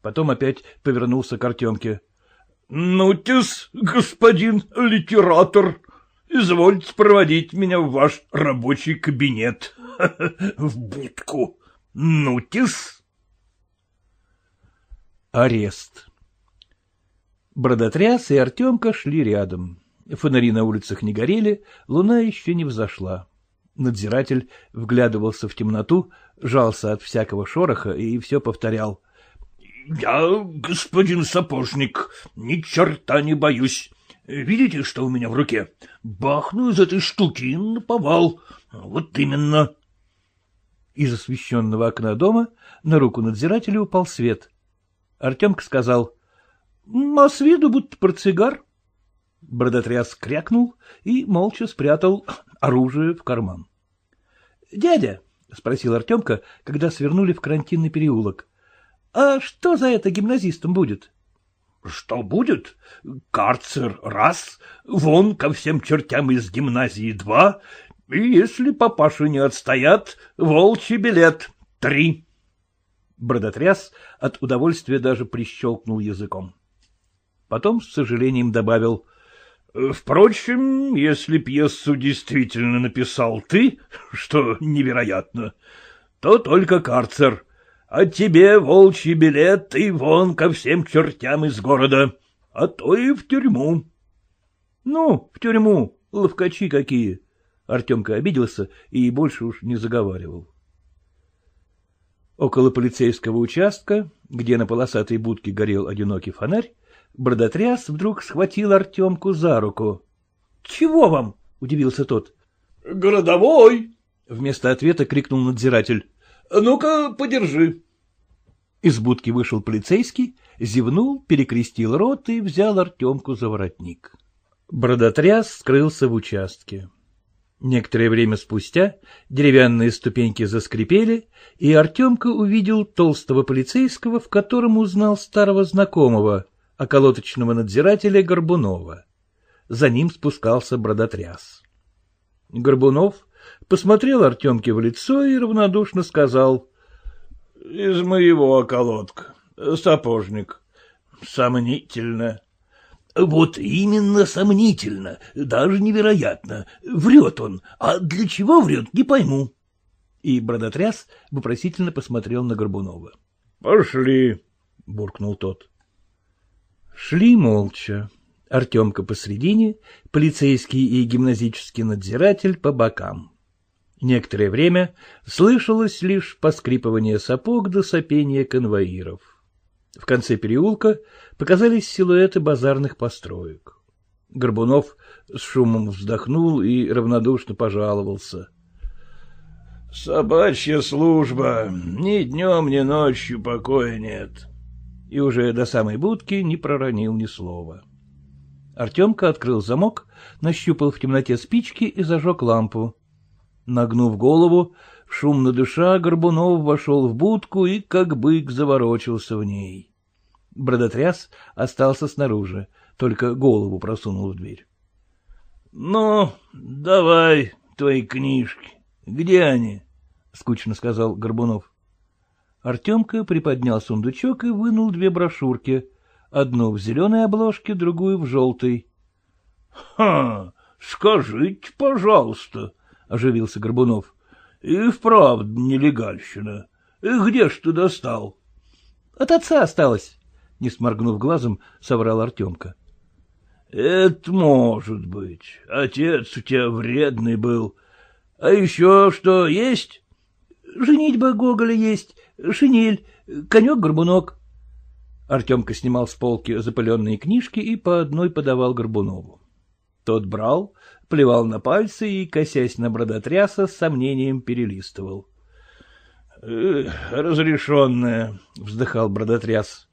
Потом опять повернулся к Артемке. — Ну-тес, господин литератор, извольте проводить меня в ваш рабочий кабинет. в будку. Нутис. Арест. Бродотряс и Артемка шли рядом. Фонари на улицах не горели, луна еще не взошла. Надзиратель вглядывался в темноту, жался от всякого шороха и все повторял. — Я, господин сапожник, ни черта не боюсь. Видите, что у меня в руке? Бахну из этой штуки на повал. Вот именно. Из освещенного окна дома на руку надзирателя упал свет. Артемка сказал, — А с виду будто портсигар. Бродотряс крякнул и молча спрятал оружие в карман. — Дядя, — спросил Артемка, когда свернули в карантинный переулок, — а что за это гимназистом будет? — Что будет? Карцер — раз, вон ко всем чертям из гимназии — два, и если папаши не отстоят, волчий билет — три. Бродотряс от удовольствия даже прищелкнул языком. Потом с сожалением добавил. — Впрочем, если пьесу действительно написал ты, что невероятно, то только карцер, а тебе волчий билет и вон ко всем чертям из города, а то и в тюрьму. — Ну, в тюрьму, ловкачи какие! Артемка обиделся и больше уж не заговаривал. Около полицейского участка, где на полосатой будке горел одинокий фонарь, Бродотряс вдруг схватил Артемку за руку. — Чего вам? — удивился тот. — Городовой! — вместо ответа крикнул надзиратель. — Ну-ка, подержи. Из будки вышел полицейский, зевнул, перекрестил рот и взял Артемку за воротник. Бродотряс скрылся в участке. Некоторое время спустя деревянные ступеньки заскрипели, и Артемка увидел толстого полицейского, в котором узнал старого знакомого, околоточного надзирателя Горбунова. За ним спускался бродотряс. Горбунов посмотрел Артемке в лицо и равнодушно сказал. — Из моего околотка. Сапожник. Сомнительно. — Вот именно сомнительно, даже невероятно. Врет он, а для чего врет, не пойму. И бродотряс вопросительно посмотрел на Горбунова. — Пошли, — буркнул тот. Шли молча. Артемка посредине, полицейский и гимназический надзиратель по бокам. Некоторое время слышалось лишь поскрипывание сапог до сопения конвоиров. В конце переулка показались силуэты базарных построек. Горбунов с шумом вздохнул и равнодушно пожаловался. — Собачья служба. Ни днем, ни ночью покоя нет. И уже до самой будки не проронил ни слова. — Артемка открыл замок, нащупал в темноте спички и зажег лампу. Нагнув голову, шумно дыша, Горбунов вошел в будку и, как бык, заворочился в ней. Бродотряс остался снаружи, только голову просунул в дверь. — Ну, давай твои книжки. Где они? — скучно сказал Горбунов. Артемка приподнял сундучок и вынул две брошюрки — одну в зеленой обложке, другую в желтой. — Ха, скажите, пожалуйста, — оживился Горбунов. — И вправду нелегальщина. И где ж ты достал? — От отца осталось, — не сморгнув глазом, соврал Артемка. — Это может быть. Отец у тебя вредный был. А еще что есть? — Женитьба Гоголя есть, шинель, конек-горбунок. Артемка снимал с полки запыленные книжки и по одной подавал Горбунову. Тот брал, плевал на пальцы и, косясь на бродотряса, с сомнением перелистывал. «Э, — Разрешенная, — вздыхал бродотряс.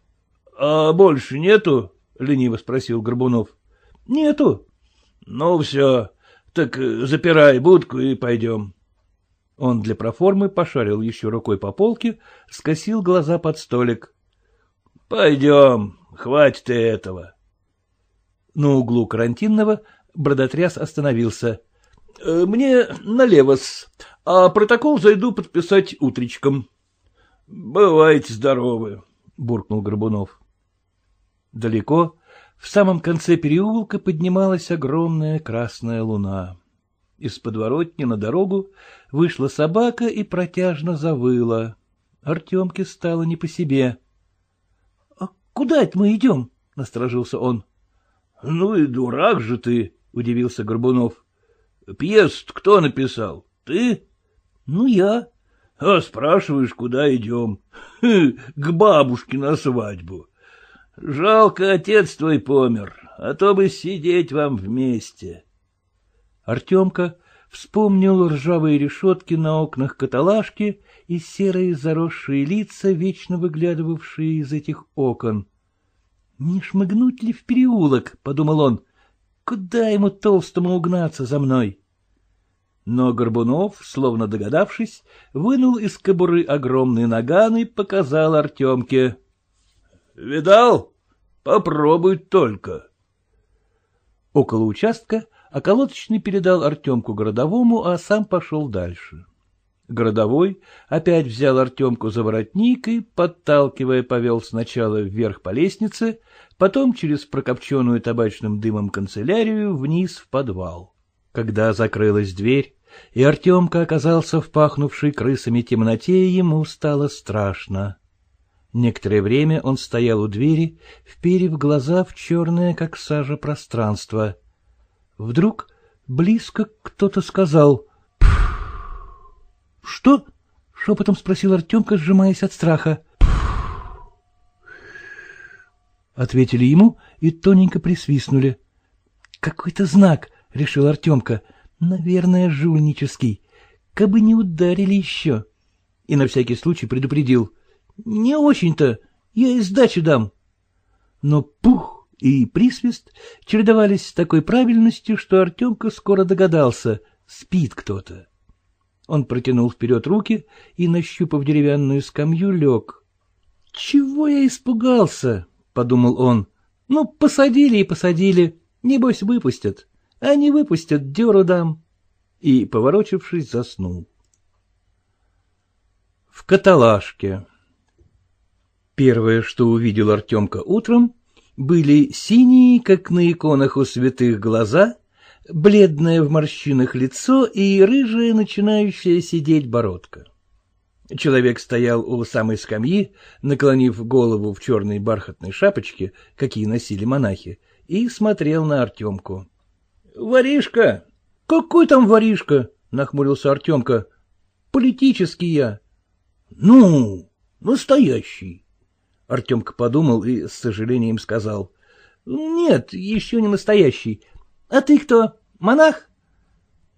— А больше нету? — лениво спросил Горбунов. — Нету. — Ну, все, так запирай будку и пойдем. Он для проформы пошарил еще рукой по полке, скосил глаза под столик. Пойдем, хватит и этого. На углу карантинного бродотряс остановился. «Э, — Мне налево-с, а протокол зайду подписать утречком. — Бывайте здоровы, — буркнул Горбунов. Далеко, в самом конце переулка, поднималась огромная красная луна. Из подворотни на дорогу вышла собака и протяжно завыла. Артемке стало не по себе. — Куда это мы идем? — насторожился он. — Ну и дурак же ты, — удивился Горбунов. — Пьес кто написал? Ты? — Ну, я. — А спрашиваешь, куда идем? — К бабушке на свадьбу. Жалко, отец твой помер, а то бы сидеть вам вместе. Артемка вспомнил ржавые решетки на окнах каталажки и серые заросшие лица, вечно выглядывавшие из этих окон. «Не шмыгнуть ли в переулок?» — подумал он. «Куда ему толстому угнаться за мной?» Но Горбунов, словно догадавшись, вынул из кобуры огромный наган и показал Артемке. «Видал? Попробуй только». Около участка околоточный передал Артемку городовому, а сам пошел дальше. Городовой опять взял Артемку за воротник и, подталкивая, повел сначала вверх по лестнице, потом через прокопченную табачным дымом канцелярию вниз в подвал. Когда закрылась дверь, и Артемка оказался в пахнувшей крысами темноте, ему стало страшно. Некоторое время он стоял у двери, вперев глаза в черное, как сажа, пространство. Вдруг близко кто-то сказал «Что?» — шепотом спросил Артемка, сжимаясь от страха. Ответили ему и тоненько присвистнули. «Какой-то знак», — решил Артемка, — «наверное, жульнический. Кабы не ударили еще». И на всякий случай предупредил. «Не очень-то, я и сдачу дам». Но пух и присвист чередовались с такой правильностью, что Артемка скоро догадался — спит кто-то. Он протянул вперед руки и, нащупав деревянную скамью, лег. — Чего я испугался? — подумал он. — Ну, посадили и посадили. Небось, выпустят, а не выпустят, дёру дам. И, поворочившись, заснул. В каталажке. Первое, что увидел Артемка утром, были синие, как на иконах у святых, глаза, бледное в морщинах лицо и рыжая, начинающая сидеть бородка. Человек стоял у самой скамьи, наклонив голову в черной бархатной шапочке, какие носили монахи, и смотрел на Артемку. — Воришка! Какой там воришка? — нахмурился Артемка. — Политический я. — Ну, настоящий. Артемка подумал и с сожалением сказал. — Нет, еще не настоящий. А ты кто, монах?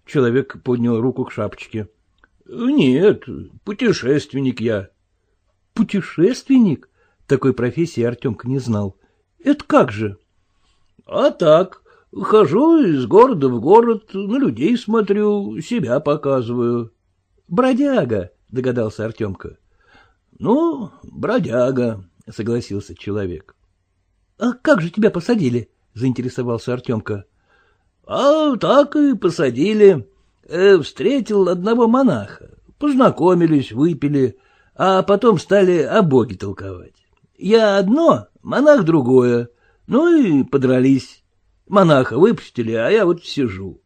Человек поднял руку к шапочке. — Нет, путешественник я. — Путешественник? Такой профессии Артемка не знал. — Это как же? — А так, хожу из города в город, на людей смотрю, себя показываю. — Бродяга, — догадался Артемка. — Ну, бродяга, — согласился человек. — А как же тебя посадили? — заинтересовался Артемка. — А так и посадили. Э, встретил одного монаха. Познакомились, выпили, а потом стали о Боге толковать. Я одно, монах другое. Ну и подрались. Монаха выпустили, а я вот сижу.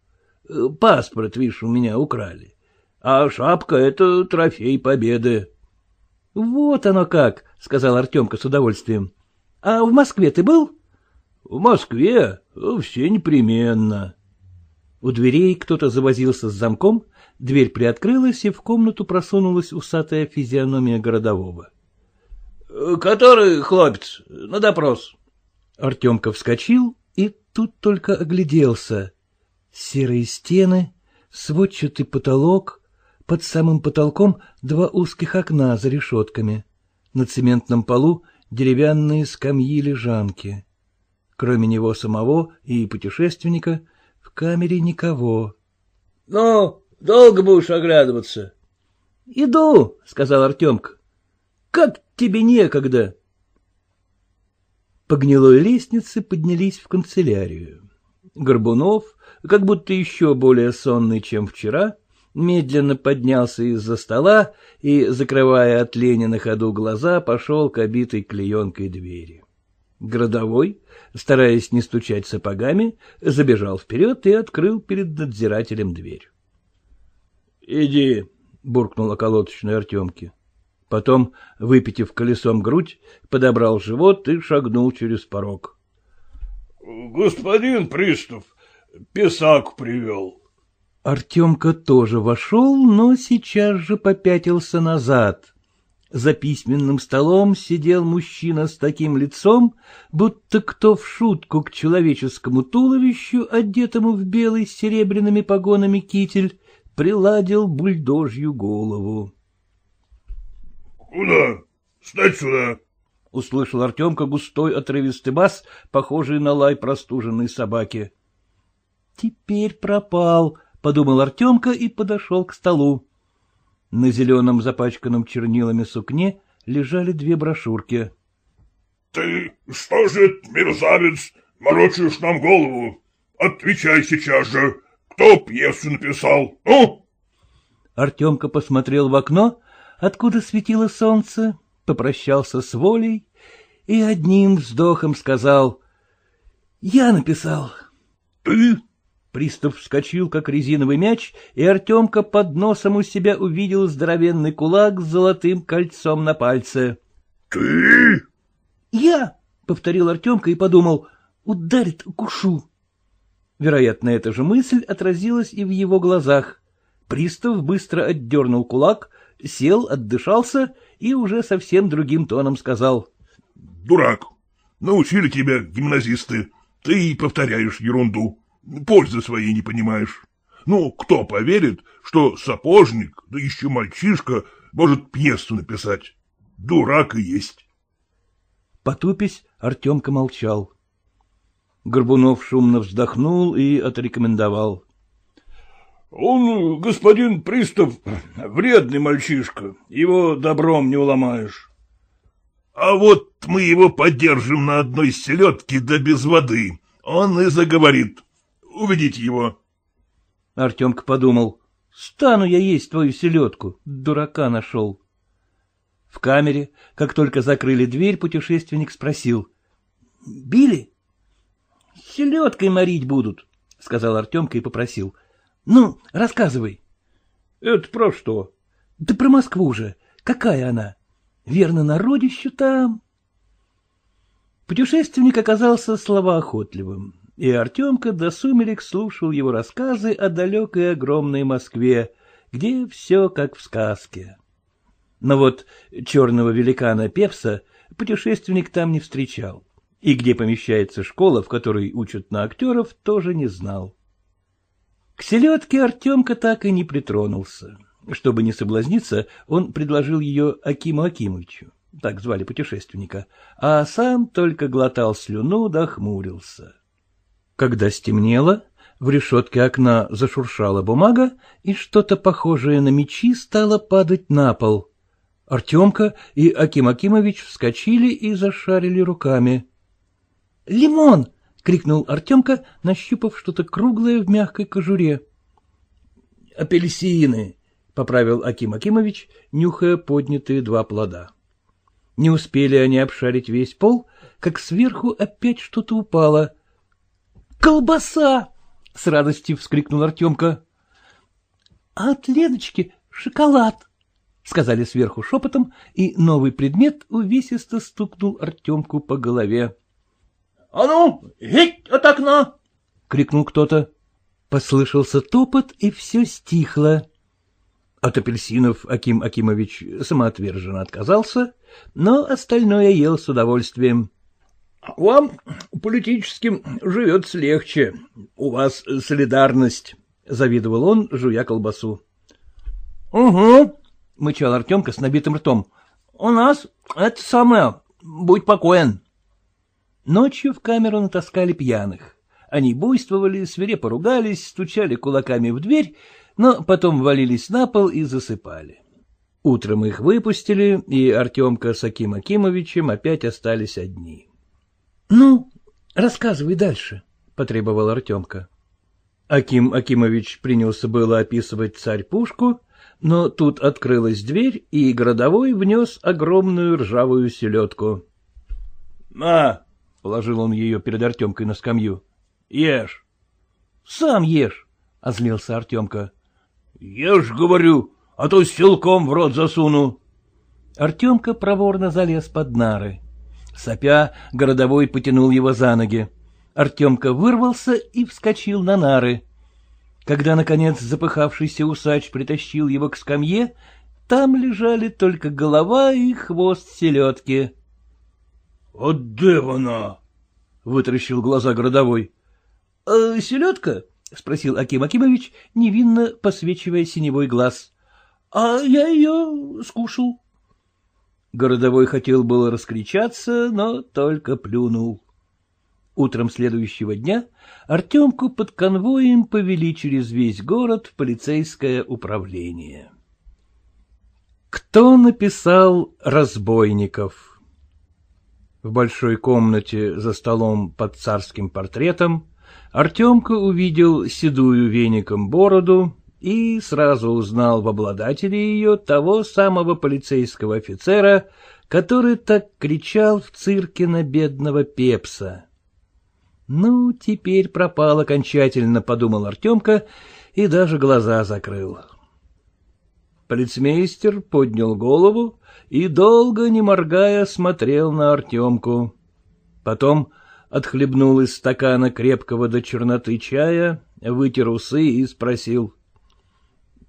Э, паспорт, видишь, у меня украли. А шапка — это трофей победы. — Вот оно как, — сказал Артемка с удовольствием. — А в Москве ты был? — В Москве? Все непременно. У дверей кто-то завозился с замком, дверь приоткрылась, и в комнату просунулась усатая физиономия городового. — Который хлопец? На допрос. Артемка вскочил и тут только огляделся. Серые стены, сводчатый потолок, под самым потолком два узких окна за решетками. На цементном полу деревянные скамьи-лежанки. Кроме него самого и путешественника — в камере никого. — Ну, долго будешь оглядываться? — Иду, — сказал Артемка. — Как тебе некогда? По гнилой лестнице поднялись в канцелярию. Горбунов, как будто еще более сонный, чем вчера, медленно поднялся из-за стола и, закрывая от лени на ходу глаза, пошел к обитой клеенкой двери. Городовой, стараясь не стучать сапогами, забежал вперед и открыл перед надзирателем дверь. — Иди, — буркнул околоточный Артемке. Потом, выпитив колесом грудь, подобрал живот и шагнул через порог. — Господин пристав, писак привел. Артемка тоже вошел, но сейчас же попятился назад. За письменным столом сидел мужчина с таким лицом, будто кто в шутку к человеческому туловищу, одетому в белый с серебряными погонами китель, приладил бульдожью голову. — Куда? Стать сюда! — услышал Артемка густой отрывистый бас, похожий на лай простуженной собаки. — Теперь пропал, — подумал Артемка и подошел к столу. На зеленом запачканном чернилами сукне лежали две брошюрки. — Ты что же, мерзавец, морочишь нам голову? Отвечай сейчас же, кто пьесу написал, ну? Артемка посмотрел в окно, откуда светило солнце, попрощался с волей и одним вздохом сказал — Я написал. — Ты? Пристав вскочил, как резиновый мяч, и Артемка под носом у себя увидел здоровенный кулак с золотым кольцом на пальце. — Ты? — Я, — повторил Артемка и подумал, — ударит, укушу. Вероятно, эта же мысль отразилась и в его глазах. Пристав быстро отдернул кулак, сел, отдышался и уже совсем другим тоном сказал. — Дурак, научили тебя гимназисты, ты повторяешь ерунду пользы своей не понимаешь. Ну, кто поверит, что сапожник, да еще мальчишка, может пьесу написать? Дурак и есть. Потупись, Артемка молчал. Горбунов шумно вздохнул и отрекомендовал. — Он, господин пристав, вредный мальчишка, его добром не уломаешь. — А вот мы его поддержим на одной селедке да без воды, Он и заговорит. Уведите его. Артемка подумал. Стану я есть твою селедку, дурака нашел. В камере, как только закрыли дверь, путешественник спросил. — Били? — Селедкой морить будут, — сказал Артемка и попросил. — Ну, рассказывай. — Это про что? — Да про Москву же. Какая она? Верно, народищу там. Путешественник оказался словоохотливым и Артемка до сумерек слушал его рассказы о далекой огромной Москве, где все как в сказке. Но вот черного великана Пепса путешественник там не встречал, и где помещается школа, в которой учат на актеров, тоже не знал. К селедке Артемка так и не притронулся. Чтобы не соблазниться, он предложил ее Акиму Акимовичу, так звали путешественника, а сам только глотал слюну да хмурился. Когда стемнело, в решетке окна зашуршала бумага, и что-то похожее на мечи стало падать на пол. Артемка и Аким Акимович вскочили и зашарили руками. «Лимон!» — крикнул Артемка, нащупав что-то круглое в мягкой кожуре. «Апельсины!» — поправил Аким Акимович, нюхая поднятые два плода. Не успели они обшарить весь пол, как сверху опять что-то упало — Колбаса! — с радостью вскрикнул Артемка. — От Леночки шоколад! — сказали сверху шепотом, и новый предмет увесисто стукнул Артемку по голове. — А ну, геть от окна! — крикнул кто-то. Послышался топот, и все стихло. От апельсинов Аким Акимович самоотверженно отказался, но остальное ел с удовольствием. — Вам политическим живется легче. У вас солидарность, — завидовал он, жуя колбасу. — Угу, — мычал Артемка с набитым ртом. — У нас это самое, будь покоен. Ночью в камеру натаскали пьяных. Они буйствовали, свирепо ругались, стучали кулаками в дверь, но потом валились на пол и засыпали. Утром их выпустили, и Артемка с Аким Акимовичем опять остались одни. — Ну, рассказывай дальше, — потребовал Артемка. Аким Акимович принялся было описывать царь-пушку, но тут открылась дверь, и городовой внес огромную ржавую селедку. — На! — положил он ее перед Артемкой на скамью. — Ешь. — Сам ешь, — озлился Артемка. — Ешь, говорю, а то силком в рот засуну. Артемка проворно залез под нары. Сопя, городовой потянул его за ноги. Артемка вырвался и вскочил на нары. Когда, наконец, запыхавшийся усач притащил его к скамье, там лежали только голова и хвост селедки. — Вот де она? — вытаращил глаза городовой. «А — Селедка? — спросил Аким Акимович, невинно посвечивая синевой глаз. — А я ее скушал. Городовой хотел было раскричаться, но только плюнул. Утром следующего дня Артемку под конвоем повели через весь город в полицейское управление. Кто написал «Разбойников»? В большой комнате за столом под царским портретом Артемка увидел седую веником бороду, и сразу узнал в обладателе ее того самого полицейского офицера, который так кричал в цирке на бедного Пепса. «Ну, теперь пропал окончательно», — подумал Артемка и даже глаза закрыл. Полицмейстер поднял голову и, долго не моргая, смотрел на Артемку. Потом отхлебнул из стакана крепкого до черноты чая, вытер усы и спросил. —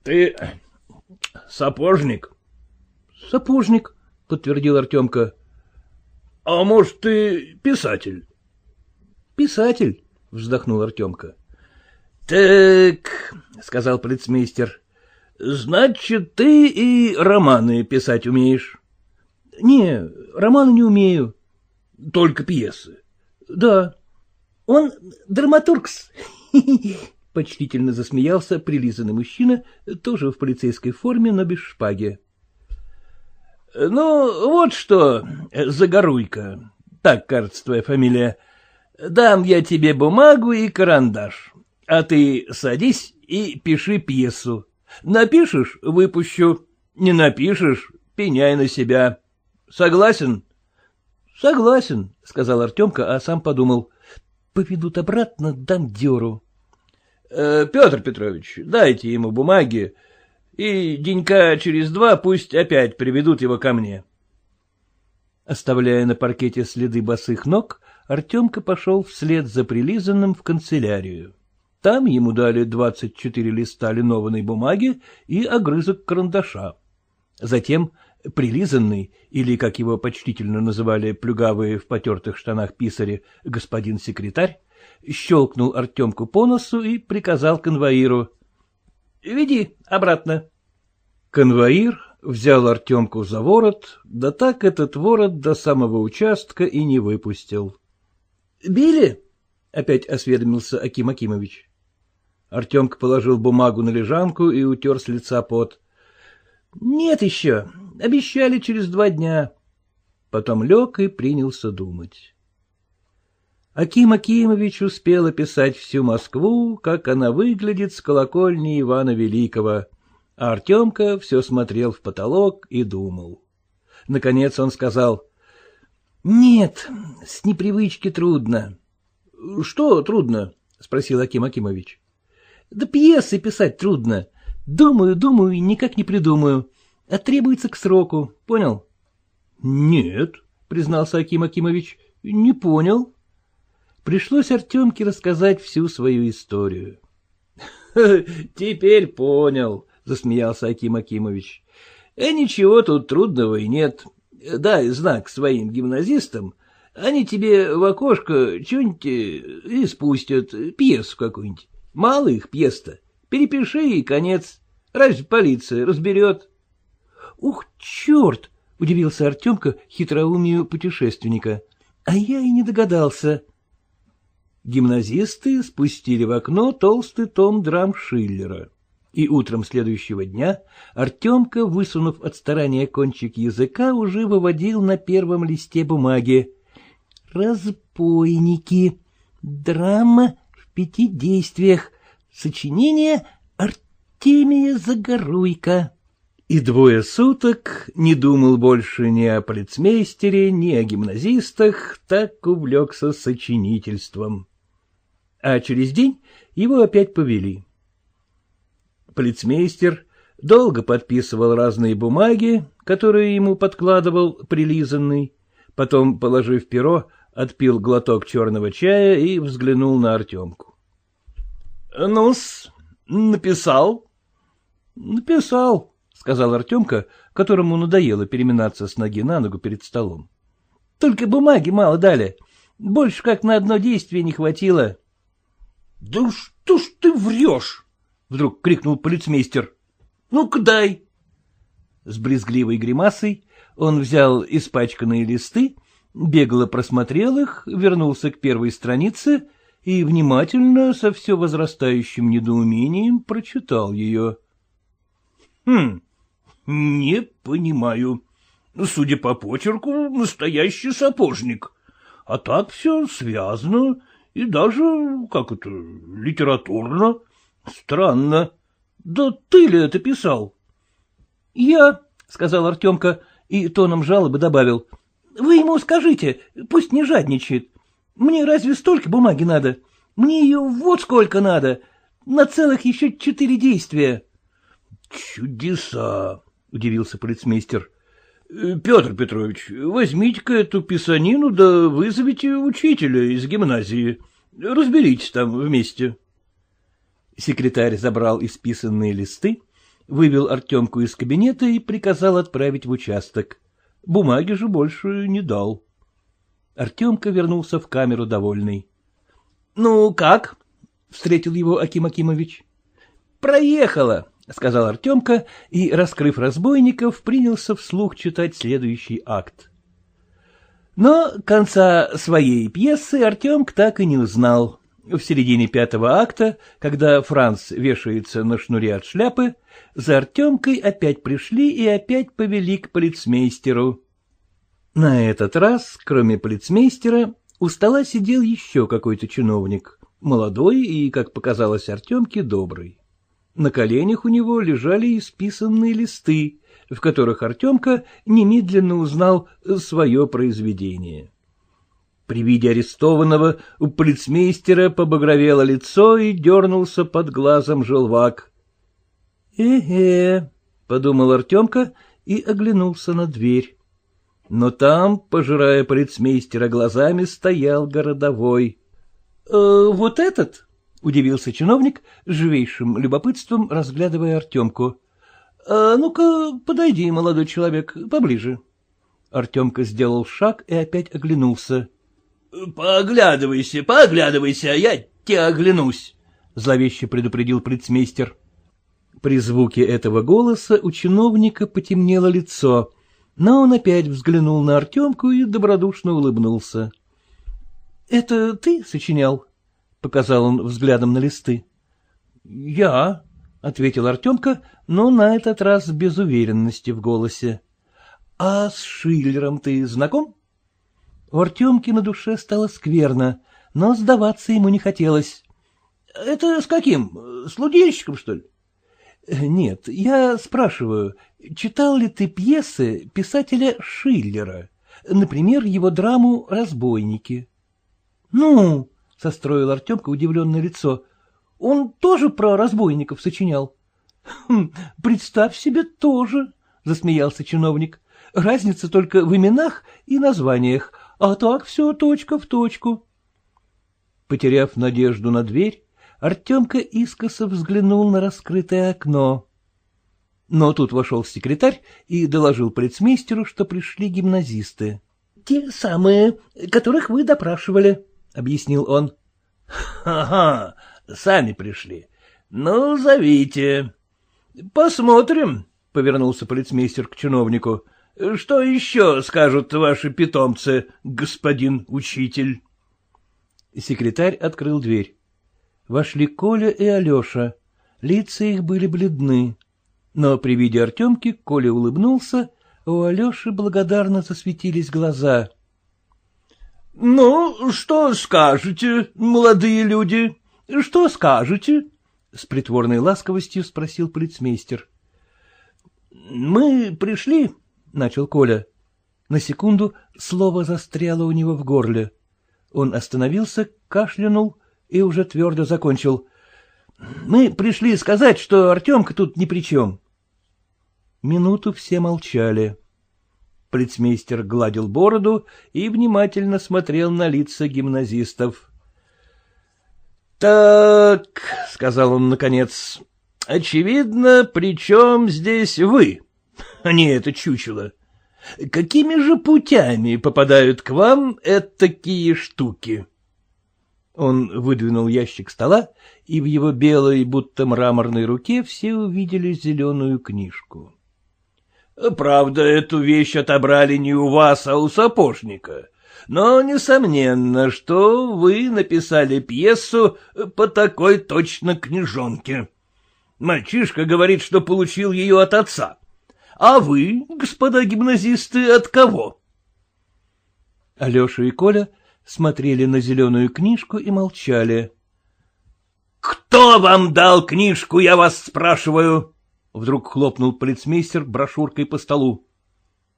Ты сапожник? — Сапожник, — подтвердил Артемка. — А может, ты писатель? — Писатель, — вздохнул Артемка. — Так, — сказал полицмейстер, — значит, ты и романы писать умеешь? — Не, романы не умею. — Только пьесы? — Да. — Он драматургс. — почтительно засмеялся прилизанный мужчина, тоже в полицейской форме, но без шпаги. — Ну, вот что, Загоруйка, так, кажется, твоя фамилия. Дам я тебе бумагу и карандаш, а ты садись и пиши пьесу. Напишешь — выпущу, не напишешь — пеняй на себя. Согласен? — Согласен, — сказал Артемка, а сам подумал. — Поведут обратно, дам деру. Э, — Петр Петрович, дайте ему бумаги, и денька через два пусть опять приведут его ко мне. Оставляя на паркете следы босых ног, Артемка пошел вслед за прилизанным в канцелярию. Там ему дали двадцать четыре листа линованной бумаги и огрызок карандаша. Затем прилизанный, или, как его почтительно называли плюгавые в потертых штанах писари, господин секретарь, щелкнул Артемку по носу и приказал конвоиру. — Веди обратно. Конвоир взял Артемку за ворот, да так этот ворот до самого участка и не выпустил. — Били? — опять осведомился Аким Акимович. Артемка положил бумагу на лежанку и утер с лица пот. — Нет еще. Обещали через два дня. Потом лег и принялся думать. Аким Акимович успел описать всю Москву, как она выглядит с колокольни Ивана Великого, а Артемка все смотрел в потолок и думал. Наконец он сказал, — Нет, с непривычки трудно. — Что трудно? — спросил Аким Акимович. — Да пьесы писать трудно. Думаю, думаю и никак не придумаю. А требуется к сроку, понял? — Нет, — признался Аким Акимович, — не понял. Пришлось Артемке рассказать всю свою историю. — Теперь понял, — засмеялся Аким Акимович. — Э, ничего тут трудного и нет. Дай знак своим гимназистам, они тебе в окошко что-нибудь э, и спустят, пьесу какую-нибудь. Мало их пьес-то. Перепиши и конец. Разве полиция разберет? — Ух, черт! — удивился Артемка хитроумию путешественника. — А я и не догадался. Гимназисты спустили в окно толстый том драм Шиллера. И утром следующего дня Артемка, высунув от старания кончик языка, уже выводил на первом листе бумаги. «Разбойники. Драма в пяти действиях. Сочинение Артемия Загоруйка». И двое суток не думал больше ни о полицмейстере, ни о гимназистах, так увлекся сочинительством. А через день его опять повели. Полицмейстер долго подписывал разные бумаги, которые ему подкладывал прилизанный, потом, положив перо, отпил глоток черного чая и взглянул на Артемку. — Ну-с, написал? — Написал, — сказал Артемка, которому надоело переминаться с ноги на ногу перед столом. — Только бумаги мало дали. Больше как на одно действие не хватило. — Да что ж ты врешь? — вдруг крикнул полицмейстер. — Ну-ка дай. С брезгливой гримасой он взял испачканные листы, бегло просмотрел их, вернулся к первой странице и внимательно, со все возрастающим недоумением, прочитал ее. — Хм, не понимаю. Судя по почерку, настоящий сапожник. А так все связано и даже, как это, литературно. Странно. Да ты ли это писал? — Я, — сказал Артемка и тоном жалобы добавил. — Вы ему скажите, пусть не жадничает. Мне разве столько бумаги надо? Мне ее вот сколько надо. На целых еще четыре действия. — Чудеса, — удивился полицмейстер. — Петр Петрович, возьмите-ка эту писанину, да вызовите учителя из гимназии. Разберитесь там вместе. Секретарь забрал исписанные листы, вывел Артемку из кабинета и приказал отправить в участок. Бумаги же больше не дал. Артемка вернулся в камеру довольный. — Ну, как? — встретил его Аким Акимович. — Проехала, — сказал Артемка и, раскрыв разбойников, принялся вслух читать следующий акт. Но конца своей пьесы Артемк так и не узнал. В середине пятого акта, когда Франц вешается на шнуре от шляпы, за Артемкой опять пришли и опять повели к полицмейстеру. На этот раз, кроме полицмейстера, У стола сидел еще какой-то чиновник, молодой и, как показалось Артемке, добрый. На коленях у него лежали исписанные листы, в которых Артемка немедленно узнал свое произведение. При виде арестованного у полицмейстера побагровело лицо и дернулся под глазом желвак. «Э-э», — подумал Артемка и оглянулся на дверь. Но там, пожирая полицмейстера глазами, стоял городовой. «Э, — Вот этот? — удивился чиновник, живейшим любопытством разглядывая Артемку. «А, — Ну-ка, подойди, молодой человек, поближе. Артемка сделал шаг и опять оглянулся. — Поглядывайся, поглядывайся, я тебя оглянусь, — зловеще предупредил полицмейстер. При звуке этого голоса у чиновника потемнело лицо, но он опять взглянул на Артемку и добродушно улыбнулся. — Это ты сочинял? — показал он взглядом на листы. — Я, — ответил Артемка, но на этот раз без уверенности в голосе. — А с Шиллером ты знаком? У Артемки на душе стало скверно, но сдаваться ему не хотелось. — Это с каким? С лудильщиком, что ли? — Нет, я спрашиваю, читал ли ты пьесы писателя Шиллера, например, его драму «Разбойники»? — Ну, — состроил Артемка удивленное лицо, — он тоже про разбойников сочинял. «Хм, — Представь себе, тоже, — засмеялся чиновник. — Разница только в именах и названиях, а так все точка в точку. Потеряв надежду на дверь, Артемка искоса взглянул на раскрытое окно. Но тут вошел секретарь и доложил полицмейстеру, что пришли гимназисты. — Те самые, которых вы допрашивали, — объяснил он. — Ага, сами пришли. Ну, зовите. — Посмотрим, — повернулся полицмейстер к чиновнику. — Что еще скажут ваши питомцы, господин учитель? Секретарь открыл дверь. Вошли Коля и Алеша. Лица их были бледны. Но при виде Артемки Коля улыбнулся, а у Алеши благодарно засветились глаза. — Ну, что скажете, молодые люди? Что скажете? — с притворной ласковостью спросил полицмейстер. — Мы пришли, — начал Коля. На секунду слово застряло у него в горле. Он остановился, кашлянул и уже твердо закончил. — Мы пришли сказать, что Артемка тут ни при чем. Минуту все молчали. Полицмейстер гладил бороду и внимательно смотрел на лица гимназистов. — Так, — сказал он наконец, — очевидно, при чем здесь вы, а не это чучело. Какими же путями попадают к вам такие штуки? Он выдвинул ящик стола, и в его белой, будто мраморной руке все увидели зеленую книжку. — Правда, эту вещь отобрали не у вас, а у сапожника. Но, несомненно, что вы написали пьесу по такой точно книжонке. Мальчишка говорит, что получил ее от отца. А вы, господа гимназисты, от кого? Алеша и Коля смотрели на зеленую книжку и молчали. — Кто вам дал книжку, я вас спрашиваю? — вдруг хлопнул полицмейстер брошюркой по столу.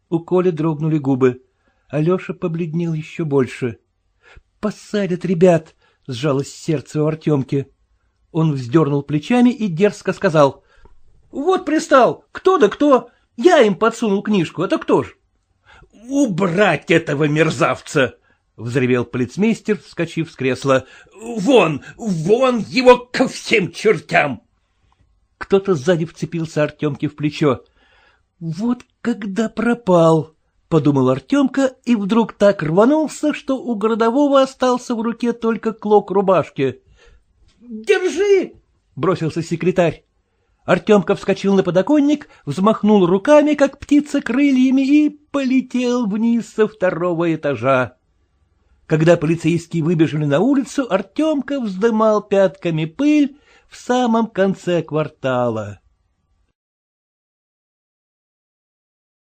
У Коли дрогнули губы. Алеша побледнел еще больше. — Посадят ребят! — сжалось сердце у Артемки. Он вздернул плечами и дерзко сказал. — Вот пристал! Кто да кто! Я им подсунул книжку, это кто ж? — Убрать этого мерзавца! — взревел полицмейстер, вскочив с кресла. — Вон, вон его ко всем чертям! Кто-то сзади вцепился Артемке в плечо. — Вот когда пропал, — подумал Артемка, и вдруг так рванулся, что у городового остался в руке только клок рубашки. — Держи! — бросился секретарь. Артемка вскочил на подоконник, взмахнул руками, как птица крыльями, и полетел вниз со второго этажа. Когда полицейские выбежали на улицу, Артемка вздымал пятками пыль в самом конце квартала.